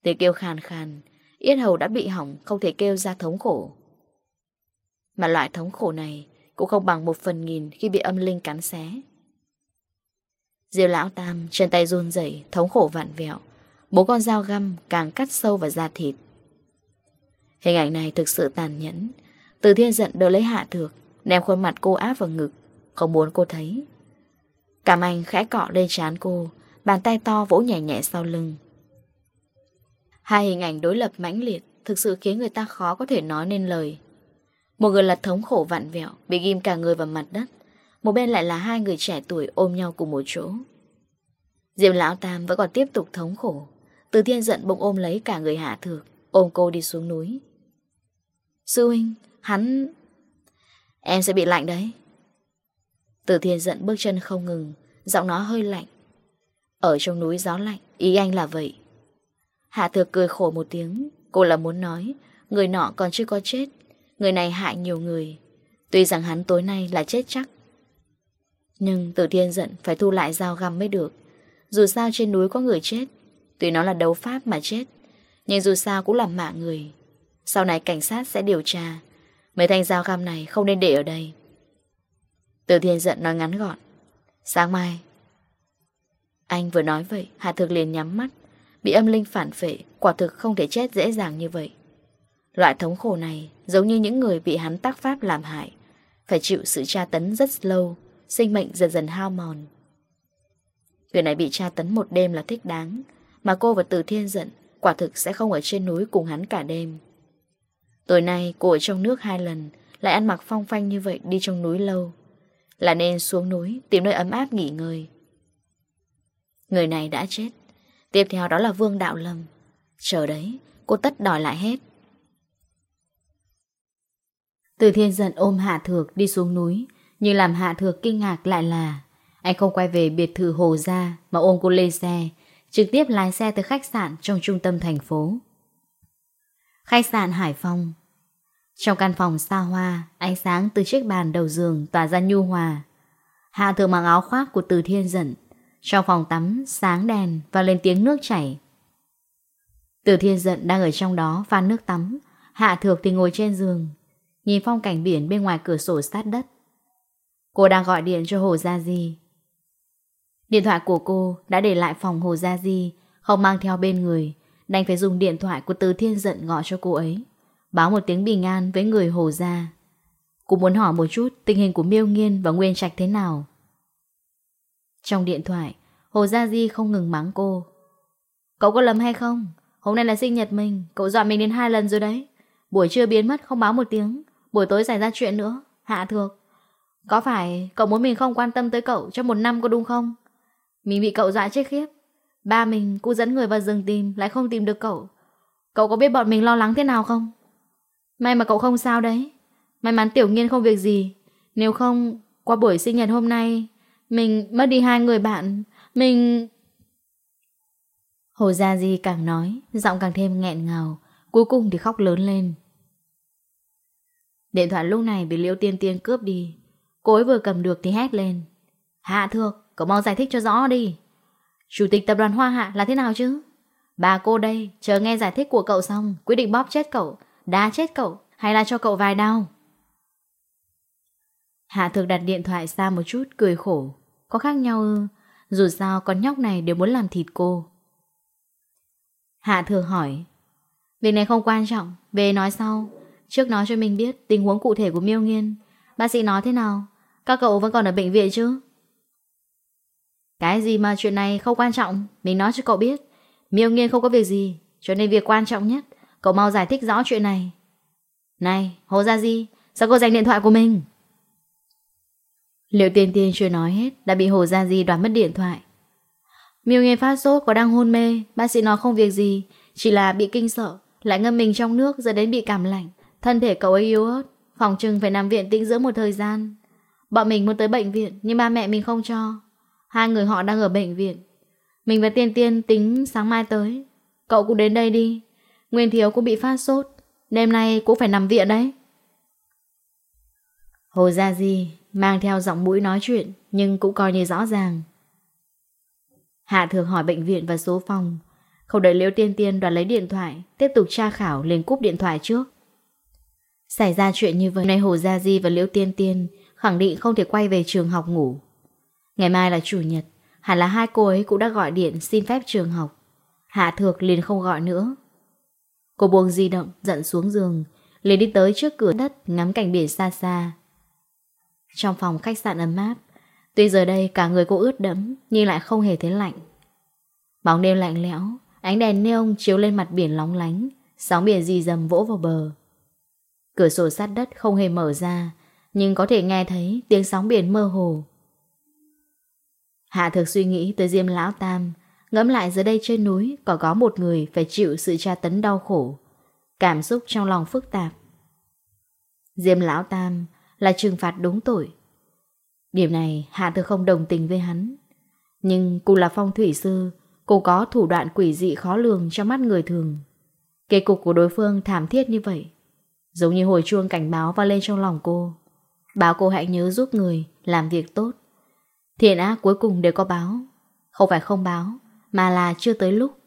Tiếng kêu khàn khàn, Yết hầu đã bị hỏng, Không thể kêu ra thống khổ. Mà loại thống khổ này Cũng không bằng một phần nghìn khi bị âm linh cắn xé. Diêu lão tam Chân tay run rẩy, Thống khổ vạn vẹo. Bố con dao găm càng cắt sâu vào da thịt. Hình ảnh này thực sự tàn nhẫn. Từ thiên giận đỡ lấy hạ thược, Ném khuôn mặt cô áp vào ngực, Không muốn cô thấy. Cảm anh khẽ cọ lên chán cô, Bàn tay to vỗ nhẹ nhẹ sau lưng. Hai hình ảnh đối lập mãnh liệt thực sự khiến người ta khó có thể nói nên lời. Một người là thống khổ vặn vẹo, bị ghim cả người vào mặt đất. Một bên lại là hai người trẻ tuổi ôm nhau cùng một chỗ. Diệp Lão Tam vẫn còn tiếp tục thống khổ. Từ thiên giận bỗng ôm lấy cả người hạ thược, ôm cô đi xuống núi. Sư huynh, hắn... Em sẽ bị lạnh đấy. Từ thiên giận bước chân không ngừng, giọng nó hơi lạnh. Ở trong núi gió lạnh, ý anh là vậy. Hạ Thược cười khổ một tiếng, cô là muốn nói, người nọ còn chưa có chết, người này hại nhiều người. Tuy rằng hắn tối nay là chết chắc. Nhưng Tử Thiên giận phải thu lại dao găm mới được. Dù sao trên núi có người chết, tuy nó là đấu pháp mà chết, nhưng dù sao cũng là mạng người. Sau này cảnh sát sẽ điều tra, mấy thanh dao găm này không nên để ở đây. Tử Thiên giận nói ngắn gọn, sáng mai. Anh vừa nói vậy, Hạ Thược liền nhắm mắt, Bị âm linh phản phệ, quả thực không thể chết dễ dàng như vậy. Loại thống khổ này giống như những người bị hắn tác pháp làm hại, phải chịu sự tra tấn rất lâu, sinh mệnh dần dần hao mòn. Người này bị tra tấn một đêm là thích đáng, mà cô và Từ Thiên giận quả thực sẽ không ở trên núi cùng hắn cả đêm. Tối nay cô ở trong nước hai lần, lại ăn mặc phong phanh như vậy đi trong núi lâu. Là nên xuống núi tìm nơi ấm áp nghỉ ngơi. Người này đã chết. Tiếp theo đó là Vương Đạo Lâm. Chờ đấy, cô tất đòi lại hết. Từ thiên giận ôm Hạ Thược đi xuống núi, nhưng làm Hạ Thược kinh ngạc lại là anh không quay về biệt thự Hồ Gia mà ôm cô lên xe, trực tiếp lái xe tới khách sạn trong trung tâm thành phố. Khách sạn Hải Phòng Trong căn phòng xa hoa, ánh sáng từ chiếc bàn đầu giường tỏa ra nhu hòa. Hạ Thược mặc áo khoác của Từ Thiên Dận, trong phòng tắm, sáng đèn và lên tiếng nước chảy. Từ thiên giận đang ở trong đó pha nước tắm, hạ thược thì ngồi trên giường, nhìn phong cảnh biển bên ngoài cửa sổ sát đất. Cô đang gọi điện cho Hồ Gia Di. Điện thoại của cô đã để lại phòng Hồ Gia Di, không mang theo bên người, đành phải dùng điện thoại của Từ Thiên Giận gọi cho cô ấy, báo một tiếng bình an với người Hồ Gia. Cô muốn hỏi một chút tình hình của Miêu Nghiên và Nguyên Trạch thế nào. Trong điện thoại, Hồ Gia Di không ngừng mắng cô. Cậu có lầm hay không? Hôm nay là sinh nhật mình, cậu dọa mình đến hai lần rồi đấy. Buổi trưa biến mất không báo một tiếng, buổi tối xảy ra chuyện nữa, hạ thược. Có phải cậu muốn mình không quan tâm tới cậu trong một năm có đúng không? Mình bị cậu dọa chết khiếp. Ba mình cũng dẫn người vào rừng tìm, lại không tìm được cậu. Cậu có biết bọn mình lo lắng thế nào không? May mà cậu không sao đấy. May mắn tiểu nghiên không việc gì. Nếu không, qua buổi sinh nhật hôm nay, mình mất đi hai người bạn. Mình... Hồ Gia Di càng nói, giọng càng thêm nghẹn ngào. Cuối cùng thì khóc lớn lên. Điện thoại lúc này bị Liễu Tiên Tiên cướp đi. Cô ấy vừa cầm được thì hét lên. Hạ thược, cậu mau giải thích cho rõ đi. Chủ tịch tập đoàn Hoa Hạ là thế nào chứ? Bà cô đây, chờ nghe giải thích của cậu xong, quyết định bóp chết cậu, đá chết cậu, hay là cho cậu vài đau. Hạ thược đặt điện thoại xa một chút, cười khổ. Có khác nhau ư? Dù sao con nhóc này đều muốn làm thịt cô. Hạ thường hỏi, Việc này không quan trọng, Về nói sau. Trước nói cho mình biết tình huống cụ thể của miêu nghiên. Bác sĩ nói thế nào? Các cậu vẫn còn ở bệnh viện chứ? Cái gì mà chuyện này không quan trọng, Mình nói cho cậu biết. Miêu nghiên không có việc gì, Cho nên việc quan trọng nhất, Cậu mau giải thích rõ chuyện này. Này, Hồ ra gì Sao cô giành điện thoại của mình? Liệu tiên tiên chưa nói hết, Đã bị Hồ Gia Di đoán mất điện thoại. Miêu nghe phát sốt có đang hôn mê, Bác sĩ nói không việc gì, Chỉ là bị kinh sợ, Lại ngâm mình trong nước dẫn đến bị cảm lạnh. Thân thể cậu ấy yếu ớt, Phòng trừng phải nằm viện tĩnh dưỡng một thời gian. Bọn mình muốn tới bệnh viện, Nhưng ba mẹ mình không cho. Hai người họ đang ở bệnh viện. Mình và Tiên Tiên tính sáng mai tới. Cậu cũng đến đây đi. Nguyên Thiếu cũng bị phát sốt. Đêm nay cũng phải nằm viện đấy. Hồ Gia Di mang theo giọng mũi nói chuyện, nhưng cũng coi như rõ ràng. Hạ thường hỏi bệnh viện và số phòng. Không đợi Liễu Tiên Tiên đoạt lấy điện thoại, tiếp tục tra khảo liền cúp điện thoại trước. Xảy ra chuyện như vậy, nay Hồ Gia Di và Liễu Tiên Tiên khẳng định không thể quay về trường học ngủ. Ngày mai là Chủ nhật, hẳn là hai cô ấy cũng đã gọi điện xin phép trường học. Hạ Thược liền không gọi nữa. Cô buông di động, giận xuống giường, liền đi tới trước cửa đất ngắm cảnh biển xa xa, trong phòng khách sạn ấm áp. Tuy giờ đây cả người cô ướt đẫm nhưng lại không hề thấy lạnh. Bóng đêm lạnh lẽo, ánh đèn neon chiếu lên mặt biển lóng lánh, sóng biển dì dầm vỗ vào bờ. Cửa sổ sát đất không hề mở ra, nhưng có thể nghe thấy tiếng sóng biển mơ hồ. Hạ thực suy nghĩ tới Diêm Lão Tam, ngẫm lại giờ đây trên núi có có một người phải chịu sự tra tấn đau khổ. Cảm xúc trong lòng phức tạp. Diêm Lão Tam là trừng phạt đúng tội. Điểm này Hạ Thư không đồng tình với hắn. Nhưng cô là phong thủy sư, cô có thủ đoạn quỷ dị khó lường trong mắt người thường. Kế cục của đối phương thảm thiết như vậy. Giống như hồi chuông cảnh báo và lên trong lòng cô. Báo cô hãy nhớ giúp người, làm việc tốt. Thiện ác cuối cùng đều có báo. Không phải không báo, mà là chưa tới lúc.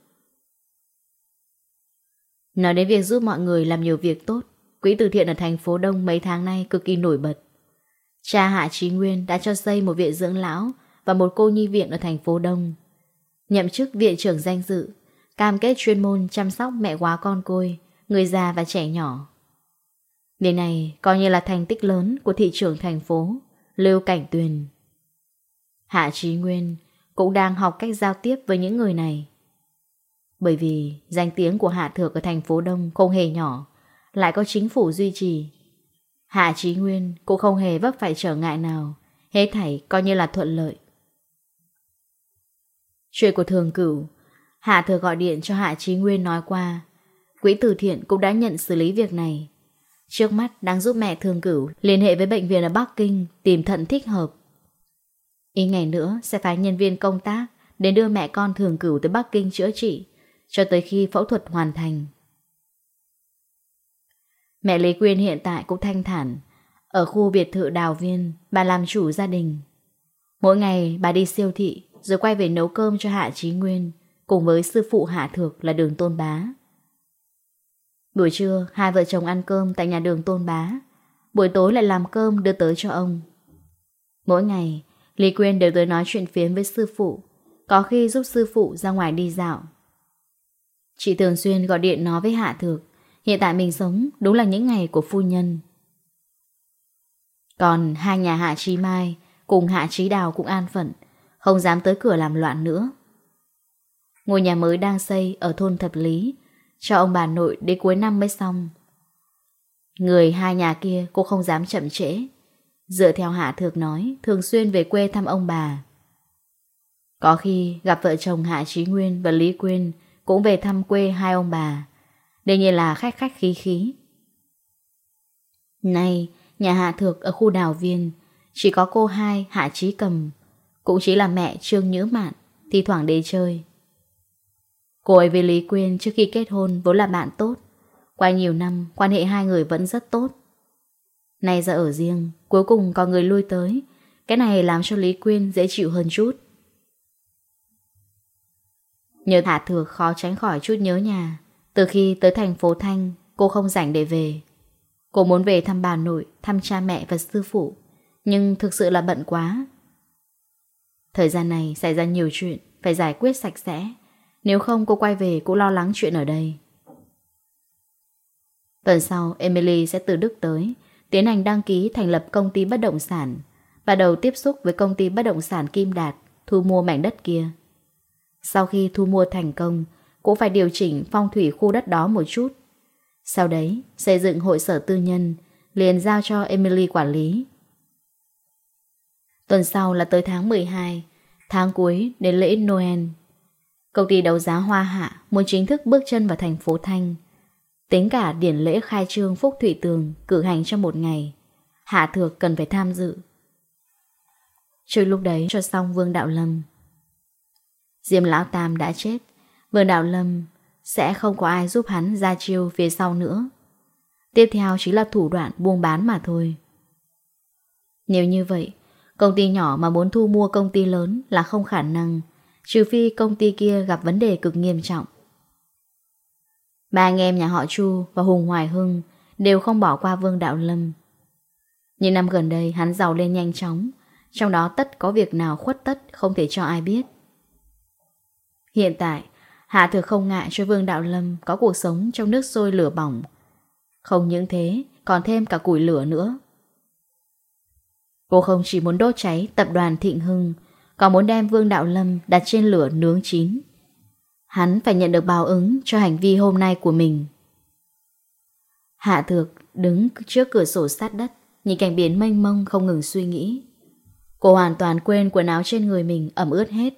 Nói đến việc giúp mọi người làm nhiều việc tốt, quỹ từ thiện ở thành phố Đông mấy tháng nay cực kỳ nổi bật. Cha Hạ Trí Nguyên đã cho xây một viện dưỡng lão và một cô nhi viện ở thành phố Đông. Nhậm chức viện trưởng danh dự, cam kết chuyên môn chăm sóc mẹ quá con côi, người già và trẻ nhỏ. Điều này coi như là thành tích lớn của thị trưởng thành phố, Lưu Cảnh Tuyền. Hạ Trí Nguyên cũng đang học cách giao tiếp với những người này. Bởi vì danh tiếng của Hạ Thược ở thành phố Đông không hề nhỏ, lại có chính phủ duy trì. Hạ Chí Nguyên cũng không hề vấp phải trở ngại nào, hết thảy coi như là thuận lợi. Chuyện của thường cửu, Hạ thừa gọi điện cho Hạ Chí Nguyên nói qua, quỹ từ thiện cũng đã nhận xử lý việc này. Trước mắt đang giúp mẹ thường cửu liên hệ với bệnh viện ở Bắc Kinh tìm thận thích hợp. Ý ngày nữa sẽ phái nhân viên công tác đến đưa mẹ con thường cửu tới Bắc Kinh chữa trị, cho tới khi phẫu thuật hoàn thành. Mẹ Lý Quyên hiện tại cũng thanh thản. Ở khu biệt thự đào viên, bà làm chủ gia đình. Mỗi ngày bà đi siêu thị rồi quay về nấu cơm cho Hạ Trí Nguyên cùng với sư phụ Hạ Thược là đường Tôn Bá. Buổi trưa, hai vợ chồng ăn cơm tại nhà đường Tôn Bá. Buổi tối lại làm cơm đưa tới cho ông. Mỗi ngày, Lý Quyên đều tới nói chuyện phiếm với sư phụ, có khi giúp sư phụ ra ngoài đi dạo. Chị thường xuyên gọi điện nói với Hạ Thược Hiện tại mình sống đúng là những ngày của phu nhân. Còn hai nhà Hạ Trí Mai cùng Hạ Trí Đào cũng an phận, không dám tới cửa làm loạn nữa. Ngôi nhà mới đang xây ở thôn Thập Lý, cho ông bà nội đến cuối năm mới xong. Người hai nhà kia cũng không dám chậm trễ, dựa theo Hạ Thược nói, thường xuyên về quê thăm ông bà. Có khi gặp vợ chồng Hạ Trí Nguyên và Lý Quyên cũng về thăm quê hai ông bà, Đương nhiên là khách khách khí khí. Này, Nhà Hạ Thược ở khu đào viên Chỉ có cô hai, Hạ Trí Cầm, Cũng chỉ là mẹ Trương Nhữ Mạn, thi thoảng đến chơi. Cô ấy với Lý Quyên trước khi kết hôn Vốn là bạn tốt. Qua nhiều năm, quan hệ hai người vẫn rất tốt. Nay giờ ở riêng, Cuối cùng có người lui tới. Cái này làm cho Lý Quyên dễ chịu hơn chút. Nhớ Hạ Thược khó tránh khỏi chút nhớ nhà. Từ khi tới thành phố Thanh, cô không rảnh để về. Cô muốn về thăm bà nội, thăm cha mẹ và sư phụ, nhưng thực sự là bận quá. Thời gian này xảy ra nhiều chuyện, phải giải quyết sạch sẽ. Nếu không cô quay về cũng lo lắng chuyện ở đây. Tuần sau, Emily sẽ từ Đức tới, tiến hành đăng ký thành lập công ty bất động sản và đầu tiếp xúc với công ty bất động sản Kim Đạt thu mua mảnh đất kia. Sau khi thu mua thành công, cũng phải điều chỉnh phong thủy khu đất đó một chút. Sau đấy, xây dựng hội sở tư nhân, liền giao cho Emily quản lý. Tuần sau là tới tháng 12, tháng cuối đến lễ Noel. Công ty đấu giá Hoa Hạ muốn chính thức bước chân vào thành phố Thanh. Tính cả điển lễ khai trương Phúc Thủy Tường cử hành trong một ngày. Hạ Thược cần phải tham dự. Trước lúc đấy cho xong Vương Đạo Lâm. Diêm Lão Tam đã chết. Vương Đạo Lâm sẽ không có ai giúp hắn ra chiêu phía sau nữa. Tiếp theo chính là thủ đoạn buông bán mà thôi. Nếu như vậy, công ty nhỏ mà muốn thu mua công ty lớn là không khả năng, trừ phi công ty kia gặp vấn đề cực nghiêm trọng. Ba anh em nhà họ Chu và Hùng Hoài Hưng đều không bỏ qua Vương Đạo Lâm. Những năm gần đây hắn giàu lên nhanh chóng, trong đó tất có việc nào khuất tất không thể cho ai biết. Hiện tại, Hạ Thừa không ngại cho Vương Đạo Lâm có cuộc sống trong nước sôi lửa bỏng. Không những thế, còn thêm cả củi lửa nữa. Cô không chỉ muốn đốt cháy tập đoàn Thịnh Hưng, còn muốn đem Vương Đạo Lâm đặt trên lửa nướng chín. Hắn phải nhận được báo ứng cho hành vi hôm nay của mình. Hạ thược đứng trước cửa sổ sát đất, nhìn cảnh biến mênh mông không ngừng suy nghĩ. Cô hoàn toàn quên quần áo trên người mình ẩm ướt hết.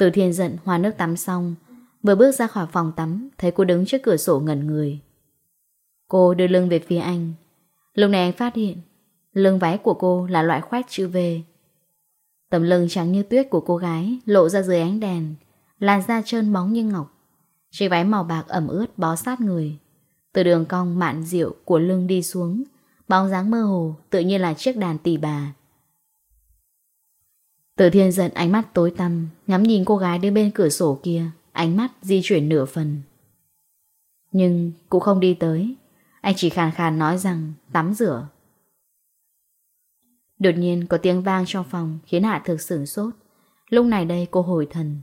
Từ thiên giận hòa nước tắm xong, Vừa bước ra khỏi phòng tắm, Thấy cô đứng trước cửa sổ ngẩn người. Cô đưa lưng về phía anh. Lúc này anh phát hiện, Lưng váy của cô là loại khoét chữ V. Tấm lưng trắng như tuyết của cô gái Lộ ra dưới ánh đèn, Làn da trơn bóng như ngọc. Chiếc váy màu bạc ẩm ướt bó sát người. Từ đường cong mạn diệu của lưng đi xuống, Bóng dáng mơ hồ tự như là chiếc đàn tỷ bà. Từ thiên giận ánh mắt tối tăm, ngắm nhìn cô gái đứng bên cửa sổ kia, ánh mắt di chuyển nửa phần. Nhưng cũng không đi tới, anh chỉ khàn khàn nói rằng tắm rửa. Đột nhiên có tiếng vang trong phòng khiến Hạ thực sửng sốt. Lúc này đây cô hồi thần.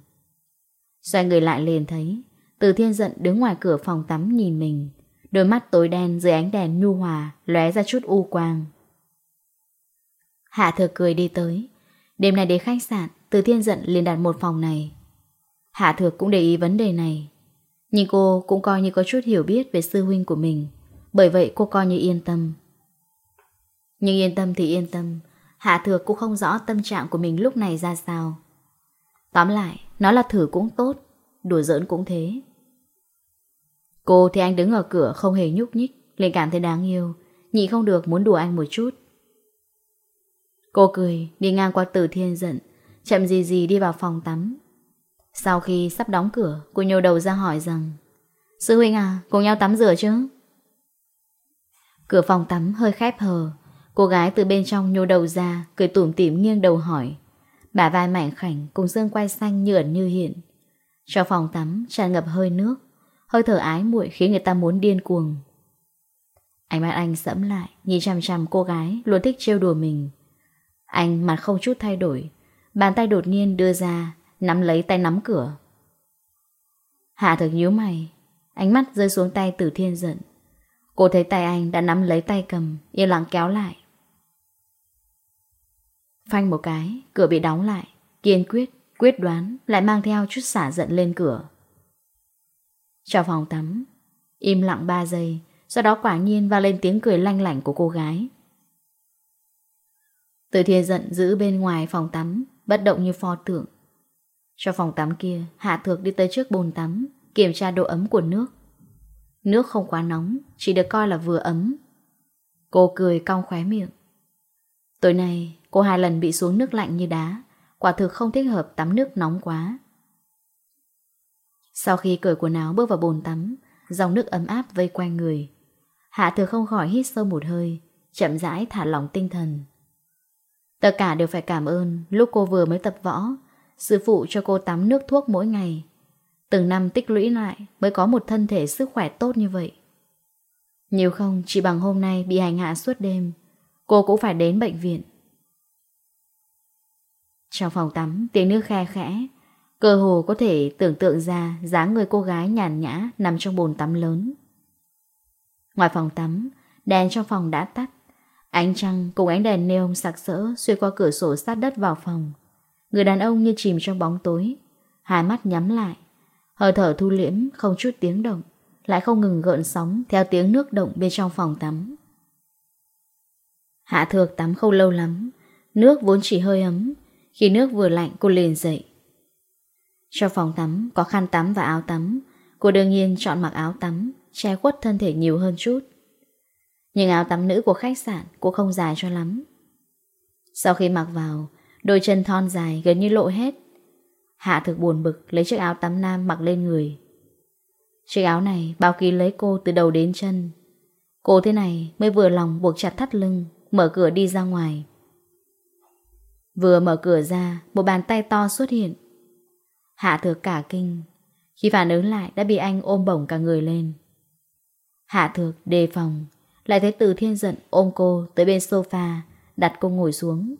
Xoay người lại liền thấy, từ thiên giận đứng ngoài cửa phòng tắm nhìn mình. Đôi mắt tối đen dưới ánh đèn nhu hòa, lóe ra chút u quang. Hạ thực cười đi tới, Đêm nay đến khách sạn, Từ Thiên giận liền đặt một phòng này. Hạ Thược cũng để ý vấn đề này. Nhưng cô cũng coi như có chút hiểu biết về sư huynh của mình. Bởi vậy cô coi như yên tâm. Nhưng yên tâm thì yên tâm. Hạ Thược cũng không rõ tâm trạng của mình lúc này ra sao. Tóm lại, nó là thử cũng tốt, đùa giỡn cũng thế. Cô thì anh đứng ở cửa không hề nhúc nhích, liền cảm thấy đáng yêu, nhị không được muốn đùa anh một chút. Cô cười, đi ngang qua tử thiên giận. Chậm gì gì đi vào phòng tắm. Sau khi sắp đóng cửa, Cô nhô đầu ra hỏi rằng, Sư huynh à cùng nhau tắm rửa chứ? Cửa phòng tắm hơi khép hờ. Cô gái từ bên trong nhô đầu ra, Cười tủm tỉm nghiêng đầu hỏi. Bả vai mảnh khảnh cùng xương quay xanh như ẩn như hiện. Cho phòng tắm tràn ngập hơi nước, Hơi thở ái muội khiến người ta muốn điên cuồng. Ánh mắt anh sẫm lại, Nhìn chằm chằm cô gái, luôn thích trêu đùa mình. Anh mặt không chút thay đổi, bàn tay đột nhiên đưa ra, nắm lấy tay nắm cửa. Hạ thực nhíu mày, ánh mắt rơi xuống tay Tử Thiên giận. Cô thấy tay anh đã nắm lấy tay cầm, yên lặng kéo lại. Phanh một cái, cửa bị đóng lại, kiên quyết, quyết đoán, lại mang theo chút xả giận lên cửa. Trong phòng tắm, im lặng 3 giây, sau đó quả nhiên vào lên tiếng cười lanh lảnh của cô gái. Từ thiên giận giữ bên ngoài phòng tắm, Bất động như pho tượng. Cho phòng tắm kia, Hạ Thược đi tới trước bồn tắm, Kiểm tra độ ấm của nước. Nước không quá nóng, Chỉ được coi là vừa ấm. Cô cười cong khóe miệng. Tối nay, cô hai lần bị xuống nước lạnh như đá, Quả thực không thích hợp tắm nước nóng quá. Sau khi cởi quần áo bước vào bồn tắm, Dòng nước ấm áp vây quanh người. Hạ thừa không khỏi hít sâu một hơi, Chậm rãi thả lỏng tinh thần. Tất cả đều phải cảm ơn lúc cô vừa mới tập võ, sư phụ cho cô tắm nước thuốc mỗi ngày. Từng năm tích lũy lại mới có một thân thể sức khỏe tốt như vậy. nhiều không, chỉ bằng hôm nay bị hành hạ suốt đêm, cô cũng phải đến bệnh viện. Trong phòng tắm, tiếng nước khe khẽ, cơ hồ có thể tưởng tượng ra dáng người cô gái nhàn nhã nằm trong bồn tắm lớn. Ngoài phòng tắm, đèn trong phòng đã tắt, Ánh trăng cùng ánh đèn neon sạc sỡ xuyên qua cửa sổ sát đất vào phòng. Người đàn ông như chìm trong bóng tối, hai mắt nhắm lại. Hờ thở thu liễm, không chút tiếng động, lại không ngừng gợn sóng theo tiếng nước động bên trong phòng tắm. Hạ thược tắm không lâu lắm, nước vốn chỉ hơi ấm, khi nước vừa lạnh cô liền dậy. Trong phòng tắm có khăn tắm và áo tắm, cô đương nhiên chọn mặc áo tắm, che khuất thân thể nhiều hơn chút. Nhưng áo tắm nữ của khách sạn cũng không dài cho lắm. Sau khi mặc vào, Đôi chân thon dài gần như lộ hết. Hạ thực buồn bực Lấy chiếc áo tắm nam mặc lên người. Chiếc áo này bao ký lấy cô từ đầu đến chân. Cô thế này mới vừa lòng buộc chặt thắt lưng, Mở cửa đi ra ngoài. Vừa mở cửa ra, Một bàn tay to xuất hiện. Hạ thược cả kinh. Khi phản ứng lại, đã bị anh ôm bổng cả người lên. Hạ thược đề phòng. Lại thấy từ thiên giận ôm cô tới bên sofa, đặt cô ngồi xuống.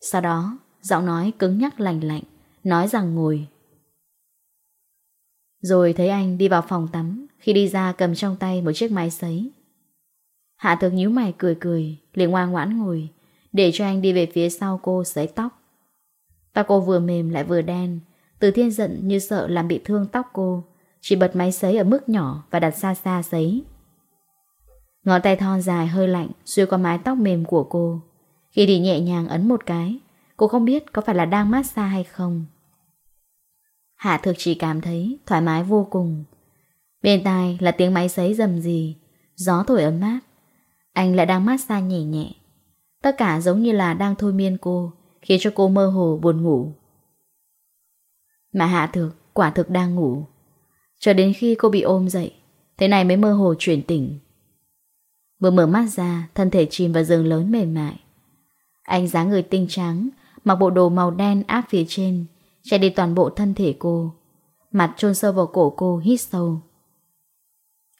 Sau đó, giọng nói cứng nhắc lành lạnh, nói rằng ngồi. Rồi thấy anh đi vào phòng tắm, khi đi ra cầm trong tay một chiếc máy sấy. Hạ thực nhíu mày cười cười, liền ngoan ngoãn ngồi, để cho anh đi về phía sau cô sấy tóc. Tóc cô vừa mềm lại vừa đen, từ thiên giận như sợ làm bị thương tóc cô, chỉ bật máy sấy ở mức nhỏ và đặt xa xa sấy. Ngón tay thon dài hơi lạnh xuôi qua mái tóc mềm của cô. Khi đi nhẹ nhàng ấn một cái, cô không biết có phải là đang massage hay không. Hạ thực chỉ cảm thấy thoải mái vô cùng. Bên tai là tiếng máy sấy rầm rì, gió thổi ấm mát. Anh lại đang massage nhẹ nhẹ. Tất cả giống như là đang thôi miên cô, khiến cho cô mơ hồ buồn ngủ. Mà Hạ thực, quả thực đang ngủ. Cho đến khi cô bị ôm dậy, thế này mới mơ hồ chuyển tỉnh. Vừa mở mắt ra, thân thể chìm vào giường lớn mềm mại. Anh dáng người tinh trắng, mặc bộ đồ màu đen áp phía trên, chạy đi toàn bộ thân thể cô. Mặt chôn sâu vào cổ cô hít sâu.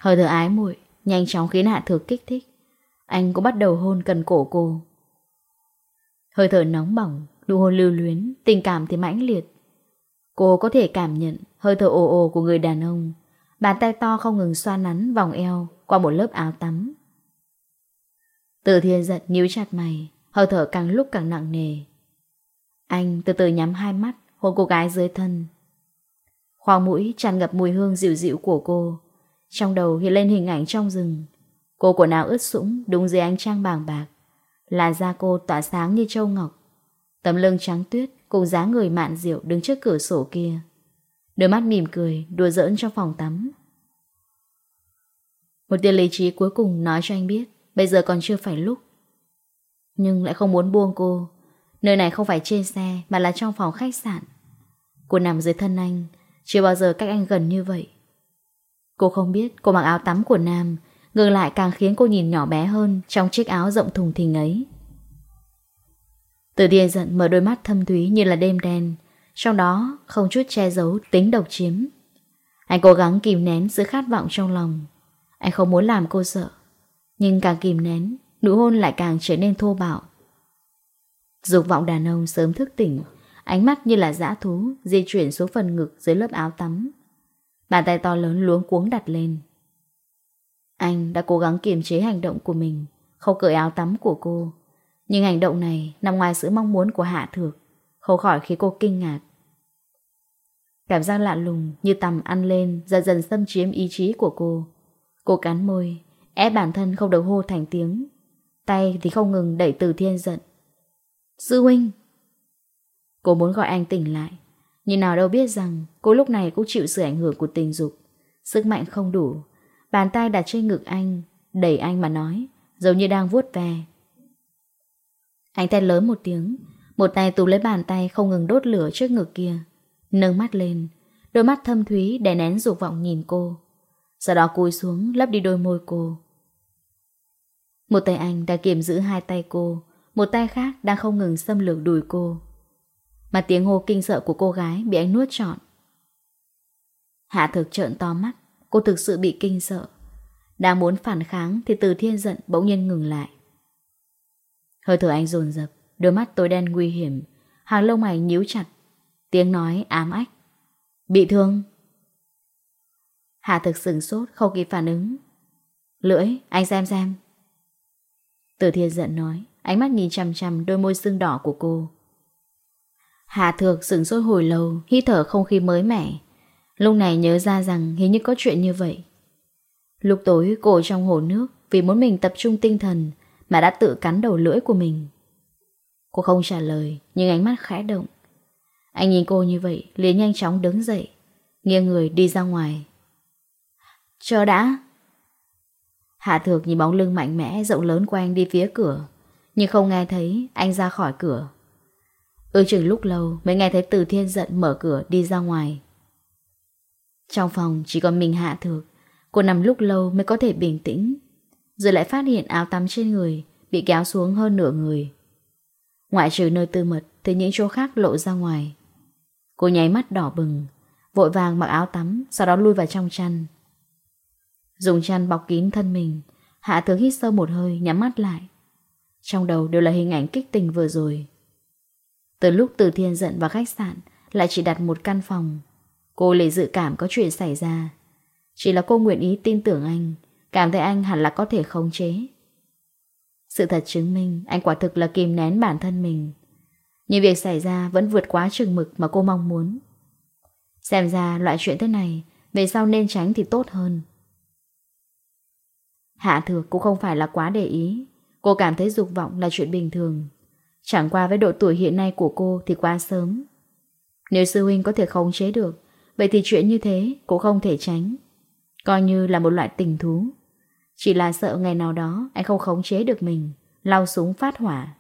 Hơi thở ái muội nhanh chóng khiến hạ thược kích thích. Anh cũng bắt đầu hôn cần cổ cô. Hơi thở nóng bỏng, nụ hôn lưu luyến, tình cảm thì mãnh liệt. Cô có thể cảm nhận hơi thở ồ ồ của người đàn ông. Bàn tay to không ngừng xoa nắn vòng eo qua một lớp áo tắm. Từ thiên giật níu chặt mày, hơi thở càng lúc càng nặng nề. Anh từ từ nhắm hai mắt, hôn cô gái dưới thân. Khoang mũi tràn ngập mùi hương dịu dịu của cô. Trong đầu hiện lên hình ảnh trong rừng. Cô của nào ướt sũng đúng dưới ánh trang bàng bạc. Là da cô tỏa sáng như châu ngọc. Tấm lưng trắng tuyết cùng dáng người mạn diệu đứng trước cửa sổ kia. Đôi mắt mỉm cười, đùa giỡn trong phòng tắm. Một tia lý trí cuối cùng nói cho anh biết Bây giờ còn chưa phải lúc. Nhưng lại không muốn buông cô. Nơi này không phải trên xe, Mà là trong phòng khách sạn. Cô nằm dưới thân anh, Chưa bao giờ cách anh gần như vậy. Cô không biết cô mặc áo tắm của Nam, Ngược lại càng khiến cô nhìn nhỏ bé hơn Trong chiếc áo rộng thùng thình ấy. Từ thiên giận mở đôi mắt thâm thúy như là đêm đen, Trong đó không chút che giấu tính độc chiếm. Anh cố gắng kìm nén sự khát vọng trong lòng. Anh không muốn làm cô sợ. Nhưng càng kìm nén Nụ hôn lại càng trở nên thô bạo. Dục vọng đàn ông sớm thức tỉnh Ánh mắt như là dã thú Di chuyển xuống phần ngực dưới lớp áo tắm. Bàn tay to lớn luống cuống đặt lên. Anh đã cố gắng kiềm chế hành động của mình Không cởi áo tắm của cô. Nhưng hành động này nằm ngoài sự mong muốn của Hạ Thược Không khỏi khi cô kinh ngạc. Cảm giác lạ lùng như tầm ăn lên dần dần xâm chiếm ý chí của cô. Cô cắn môi, Ép bản thân không được hô thành tiếng. Tay thì không ngừng đẩy từ thiên giận. Sư huynh! Cô muốn gọi anh tỉnh lại, Nhưng nào đâu biết rằng cô lúc này cũng chịu sự ảnh hưởng của tình dục. Sức mạnh không đủ, Bàn tay đặt trên ngực anh, Đẩy anh mà nói, Giống như đang vuốt ve. Anh thét lớn một tiếng, Một tay túm lấy bàn tay không ngừng đốt lửa trước ngực kia, Nâng mắt lên, Đôi mắt thâm thúy đè nén dục vọng nhìn cô. Sau đó cúi xuống lấp đi đôi môi cô. Một tay anh đã kiềm giữ hai tay cô, Một tay khác đang không ngừng xâm lược đùi cô. Mà tiếng hô kinh sợ của cô gái bị anh nuốt trọn. Hạ thực trợn to mắt, Cô thực sự bị kinh sợ. Đang muốn phản kháng thì từ thiên giận bỗng nhiên ngừng lại. Hơi thở anh dồn dập, Đôi mắt tối đen nguy hiểm, Hàng lông mày nhíu chặt, Tiếng nói ám ách. Bị thương. Hạ thực sửng sốt không kịp phản ứng. Lưỡi, anh xem xem. Từ thiên giận nói, ánh mắt nhìn chằm chằm đôi môi xương đỏ của cô. Hà Thược sửng sốt hồi lâu, hít thở không khí mới mẻ. Lúc này nhớ ra rằng hình như có chuyện như vậy. Lúc tối cô trong hồ nước vì muốn mình tập trung tinh thần mà đã tự cắn đầu lưỡi của mình. Cô không trả lời, nhưng ánh mắt khẽ động. Anh nhìn cô như vậy, liền nhanh chóng đứng dậy, nghiêng người đi ra ngoài. Chờ đã! Hạ Thược nhìn bóng lưng mạnh mẽ rộng lớn của anh đi phía cửa, nhưng không nghe thấy anh ra khỏi cửa. Ước chừng lúc lâu mới nghe thấy Từ Thiên giận mở cửa đi ra ngoài. Trong phòng chỉ còn mình Hạ Thược, cô nằm lúc lâu mới có thể bình tĩnh, rồi lại phát hiện áo tắm trên người bị kéo xuống hơn nửa người. Ngoại trừ nơi tư mật thì những chỗ khác lộ ra ngoài. Cô nháy mắt đỏ bừng, vội vàng mặc áo tắm, sau đó lui vào trong chăn. Dùng chăn bọc kín thân mình. Hạ thường hít sâu một hơi, nhắm mắt lại. Trong đầu đều là hình ảnh kích tình vừa rồi. Từ lúc từ thiên giận vào khách sạn, Lại chỉ đặt một căn phòng. Cô lấy dự cảm có chuyện xảy ra. Chỉ là cô nguyện ý tin tưởng anh, Cảm thấy anh hẳn là có thể khống chế. Sự thật chứng minh Anh quả thực là kìm nén bản thân mình. Nhưng việc xảy ra vẫn vượt quá chừng mực mà cô mong muốn. Xem ra loại chuyện thế này Về sau nên tránh thì tốt hơn. Hạ thược cũng không phải là quá để ý. Cô cảm thấy dục vọng là chuyện bình thường. Chẳng qua với độ tuổi hiện nay của cô thì quá sớm. Nếu sư huynh có thể khống chế được, Vậy thì chuyện như thế cũng không thể tránh. Coi như là một loại tình thú. Chỉ là sợ ngày nào đó anh không khống chế được mình lao súng phát hỏa.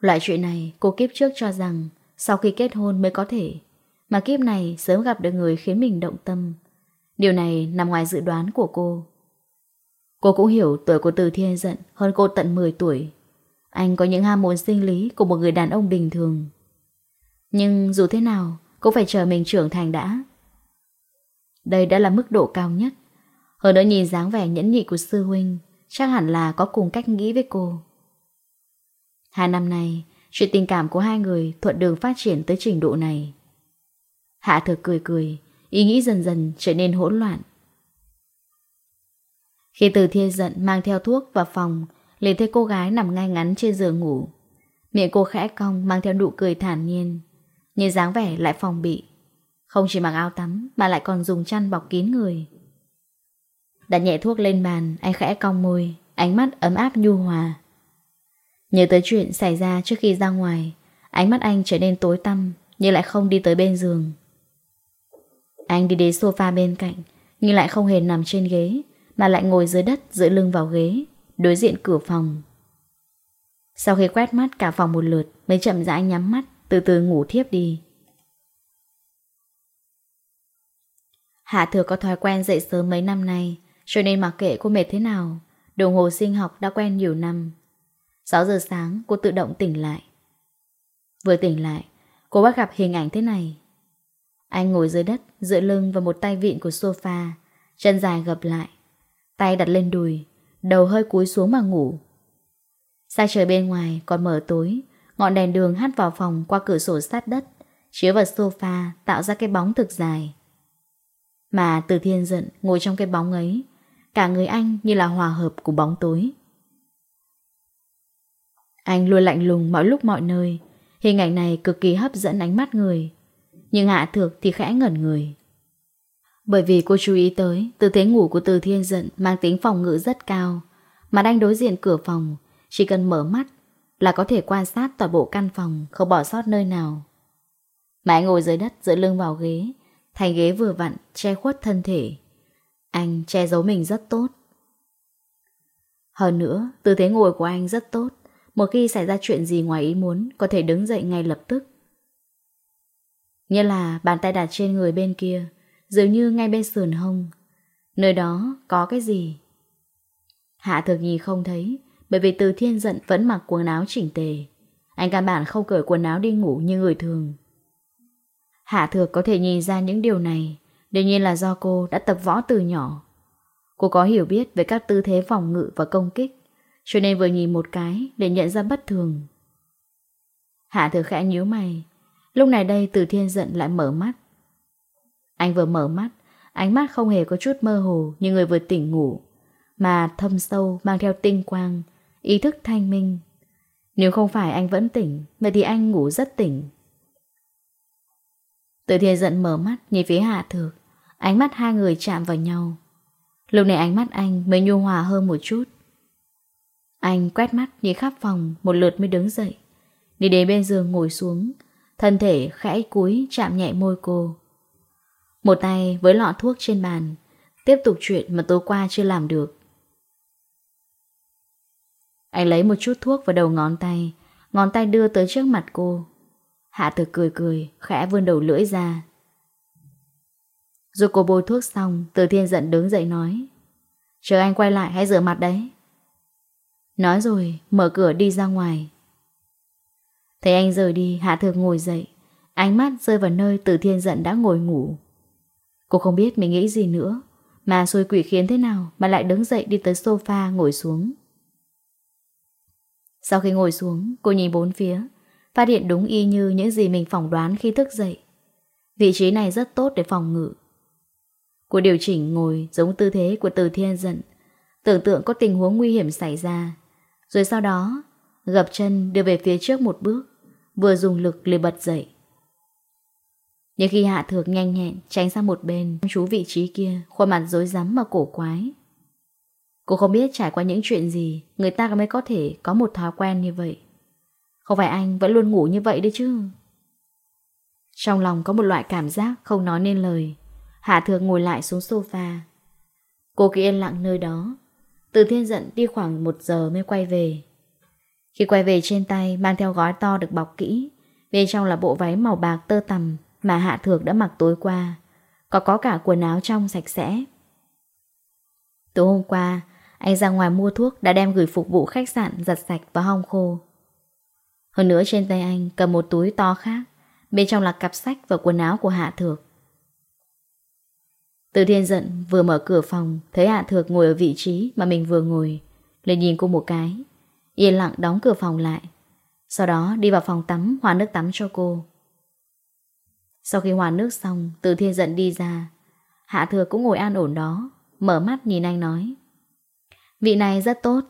Loại chuyện này cô kiếp trước cho rằng Sau khi kết hôn mới có thể. Mà kiếp này sớm gặp được người khiến mình động tâm. Điều này nằm ngoài dự đoán của cô. Cô cũng hiểu tuổi của Từ Thiên giận hơn cô tận 10 tuổi. Anh có những ham muốn sinh lý của một người đàn ông bình thường. Nhưng dù thế nào, cũng phải chờ mình trưởng thành đã. Đây đã là mức độ cao nhất. Hơn nữa nhìn dáng vẻ nhẫn nhị của sư huynh, chắc hẳn là có cùng cách nghĩ với cô. Hai năm nay, chuyện tình cảm của hai người thuận đường phát triển tới trình độ này. Hạ thực cười cười, Ý nghĩ dần dần trở nên hỗn loạn. Khi từ thiên giận mang theo thuốc vào phòng, liền thấy cô gái nằm ngay ngắn trên giường ngủ. Miệng cô khẽ cong, mang theo nụ cười thản nhiên Nhìn dáng vẻ lại phòng bị. Không chỉ mặc áo tắm, mà lại còn dùng chăn bọc kín người. Đặt nhẹ thuốc lên bàn, Anh khẽ cong môi, Ánh mắt ấm áp nhu hòa. Nhớ tới chuyện xảy ra trước khi ra ngoài, Ánh mắt anh trở nên tối tăm, Nhưng lại không đi tới bên giường. Anh đi đến sofa bên cạnh, nhưng lại không hề nằm trên ghế, mà lại ngồi dưới đất dựa lưng vào ghế, đối diện cửa phòng. Sau khi quét mắt cả phòng một lượt, mới chậm rãi nhắm mắt, từ từ ngủ thiếp đi. Hạ thừa có thói quen dậy sớm mấy năm nay, cho nên mặc kệ cô mệt thế nào, đồng hồ sinh học đã quen nhiều năm. 6 giờ sáng cô tự động tỉnh lại. Vừa tỉnh lại, cô bắt gặp hình ảnh thế này. Anh ngồi dưới đất, dựa lưng vào một tay vịn của sofa, chân dài gập lại. Tay đặt lên đùi, đầu hơi cúi xuống mà ngủ. Sao trời bên ngoài còn mở tối, ngọn đèn đường hắt vào phòng qua cửa sổ sát đất, chiếu vào sofa tạo ra cái bóng thực dài. Mà từ thiên giận ngồi trong cái bóng ấy, cả người anh như là hòa hợp của bóng tối. Anh luôn lạnh lùng mọi lúc mọi nơi, hình ảnh này cực kỳ hấp dẫn ánh mắt người. Nhưng Hạ Thược thì khẽ ngẩn người. Bởi vì cô chú ý tới, Tư thế ngủ của Từ Thiên Dận Mang tính phòng ngự rất cao. Mà đang đối diện cửa phòng, Chỉ cần mở mắt là có thể quan sát toàn bộ căn phòng, Không bỏ sót nơi nào. Mà anh ngồi dưới đất dựa lưng vào ghế Thành ghế vừa vặn che khuất thân thể. Anh che giấu mình rất tốt. Hơn nữa, Tư thế ngồi của anh rất tốt. Một khi xảy ra chuyện gì ngoài ý muốn, Có thể đứng dậy ngay lập tức. Nghĩa là bàn tay đặt trên người bên kia, Dường như ngay bên sườn hông. Nơi đó có cái gì? Hạ thực nhi không thấy, Bởi vì từ thiên giận vẫn mặc quần áo chỉnh tề. Anh căn bản không cởi quần áo đi ngủ như người thường. Hạ thược có thể nhìn ra những điều này, Đương nhiên là do cô đã tập võ từ nhỏ. Cô có hiểu biết về các tư thế phòng ngự và công kích, Cho nên vừa nhìn một cái để nhận ra bất thường. Hạ thược khẽ nhíu mày Lúc này đây từ thiên giận lại mở mắt. Anh vừa mở mắt, ánh mắt không hề có chút mơ hồ như người vừa tỉnh ngủ, mà thâm sâu mang theo tinh quang, ý thức thanh minh. Nếu không phải anh vẫn tỉnh, vậy thì anh ngủ rất tỉnh. Từ thiên giận mở mắt nhìn phía hạ thược, ánh mắt hai người chạm vào nhau. Lúc này ánh mắt anh mới nhu hòa hơn một chút. Anh quét mắt nhìn khắp phòng một lượt mới đứng dậy. Đi đến bên giường ngồi xuống, Thân thể khẽ cúi chạm nhẹ môi cô. Một tay với lọ thuốc trên bàn, Tiếp tục chuyện mà tối qua chưa làm được. Anh lấy một chút thuốc vào đầu ngón tay Ngón tay đưa tới trước mặt cô. Hạ thực cười cười, Khẽ vươn đầu lưỡi ra. Rồi cô bôi thuốc xong, Từ thiên giận đứng dậy nói, Chờ anh quay lại hãy rửa mặt đấy. Nói rồi, mở cửa đi ra ngoài. Thấy anh rời đi, Hạ Thược ngồi dậy. Ánh mắt rơi vào nơi Từ Thiên Dận đã ngồi ngủ. Cô không biết mình nghĩ gì nữa. Mà xui quỷ khiến thế nào mà lại đứng dậy đi tới sofa ngồi xuống. Sau khi ngồi xuống, cô nhìn bốn phía. Phát hiện đúng y như những gì mình phỏng đoán khi thức dậy. Vị trí này rất tốt để phòng ngự. Cô điều chỉnh ngồi giống tư thế của Từ Thiên Dận. Tưởng tượng có tình huống nguy hiểm xảy ra. Rồi sau đó Gập chân đưa về phía trước một bước, Vừa dùng lực liền bật dậy. Nhưng khi hạ thược nhanh nhẹn, Tránh sang một bên chú vị trí kia, Khuôn mặt dối rắm mà cổ quái. Cô không biết trải qua những chuyện gì, Người ta mới có thể có một thói quen như vậy. Không phải anh vẫn luôn ngủ như vậy đấy chứ? Trong lòng có một loại cảm giác không nói nên lời. Hạ thược ngồi lại xuống sofa. Cô cứ yên lặng nơi đó. Từ thiên giận đi khoảng một giờ mới quay về. Khi quay về trên tay mang theo gói to được bọc kỹ, bên trong là bộ váy màu bạc tơ tằm mà Hạ Thược đã mặc tối qua, có có cả quần áo trong sạch sẽ. Tối hôm qua, anh ra ngoài mua thuốc đã đem gửi phục vụ khách sạn giặt sạch và hong khô. Hơn nữa trên tay anh cầm một túi to khác, bên trong là cặp sách và quần áo của Hạ Thược. Từ thiên giận vừa mở cửa phòng, thấy Hạ Thược ngồi ở vị trí mà mình vừa ngồi, liền nhìn cô một cái, Yên lặng đóng cửa phòng lại. Sau đó đi vào phòng tắm, Hòa nước tắm cho cô. Sau khi hòa nước xong, Từ thiên giận đi ra. Hạ thừa cũng ngồi an ổn đó, Mở mắt nhìn anh nói. Vị này rất tốt.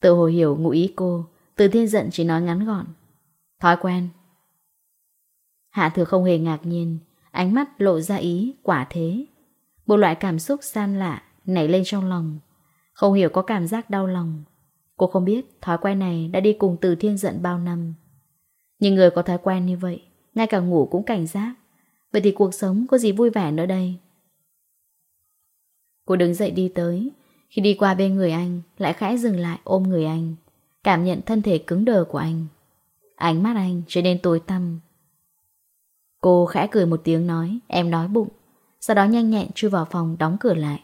Tự hồi hiểu ngụ ý cô, Từ thiên giận chỉ nói ngắn gọn. Thói quen. Hạ thừa không hề ngạc nhiên, Ánh mắt lộ ra ý, quả thế. Một loại cảm xúc san lạ Nảy lên trong lòng. Không hiểu có cảm giác đau lòng Cô không biết thói quen này đã đi cùng từ thiên giận bao năm. Nhưng người có thói quen như vậy, ngay cả ngủ cũng cảnh giác. Vậy thì cuộc sống có gì vui vẻ nữa đây? Cô đứng dậy đi tới. Khi đi qua bên người anh, lại khẽ dừng lại ôm người anh. Cảm nhận thân thể cứng đờ của anh. Ánh mắt anh trở nên tối tăm. Cô khẽ cười một tiếng nói, em nói bụng. Sau đó nhanh nhẹn chui vào phòng đóng cửa lại.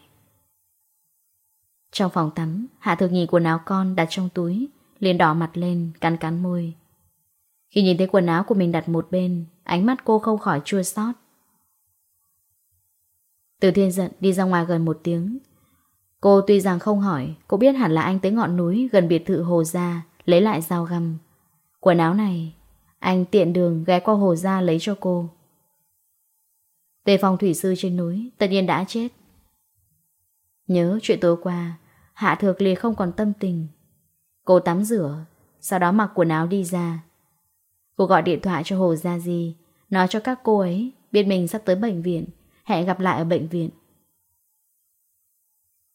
Trong phòng tắm, Hạ Thực nhìn quần áo con đặt trong túi, liền đỏ mặt lên, cắn cắn môi. Khi nhìn thấy quần áo của mình đặt một bên, ánh mắt cô không khỏi chua xót. Từ thiên giận đi ra ngoài gần một tiếng. Cô tuy rằng không hỏi, cô biết hẳn là anh tới ngọn núi gần biệt thự Hồ Gia, lấy lại dao găm. Quần áo này, anh tiện đường ghé qua Hồ Gia lấy cho cô. Tề phòng thủy sư trên núi, tất nhiên đã chết, Nhớ chuyện tối qua, Hạ Thược liền không còn tâm tình. Cô tắm rửa, sau đó mặc quần áo đi ra. Cô gọi điện thoại cho Hồ Gia Di, nói cho các cô ấy biết mình sắp tới bệnh viện, hẹn gặp lại ở bệnh viện.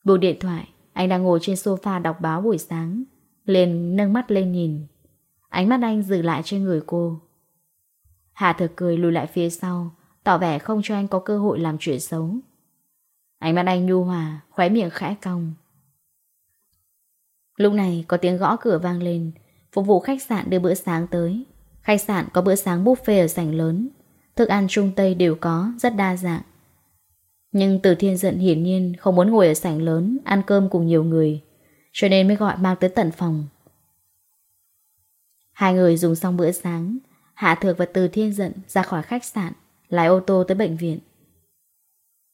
Buông điện thoại, anh đang ngồi trên sofa đọc báo buổi sáng, liền nâng mắt lên nhìn. Ánh mắt anh dừng lại trên người cô. Hạ Thược cười lùi lại phía sau, tỏ vẻ không cho anh có cơ hội làm chuyện xấu. Ánh mắt anh nhu hòa, khóe miệng khẽ cong. Lúc này có tiếng gõ cửa vang lên, phục vụ khách sạn đưa bữa sáng tới. Khách sạn có bữa sáng buffet ở sảnh lớn, thức ăn Trung Tây đều có, rất đa dạng. Nhưng Từ Thiên Dận hiển nhiên không muốn ngồi ở sảnh lớn ăn cơm cùng nhiều người, cho nên mới gọi mang tới tận phòng. Hai người dùng xong bữa sáng, Hạ Thược và Từ Thiên Dận ra khỏi khách sạn, lái ô tô tới bệnh viện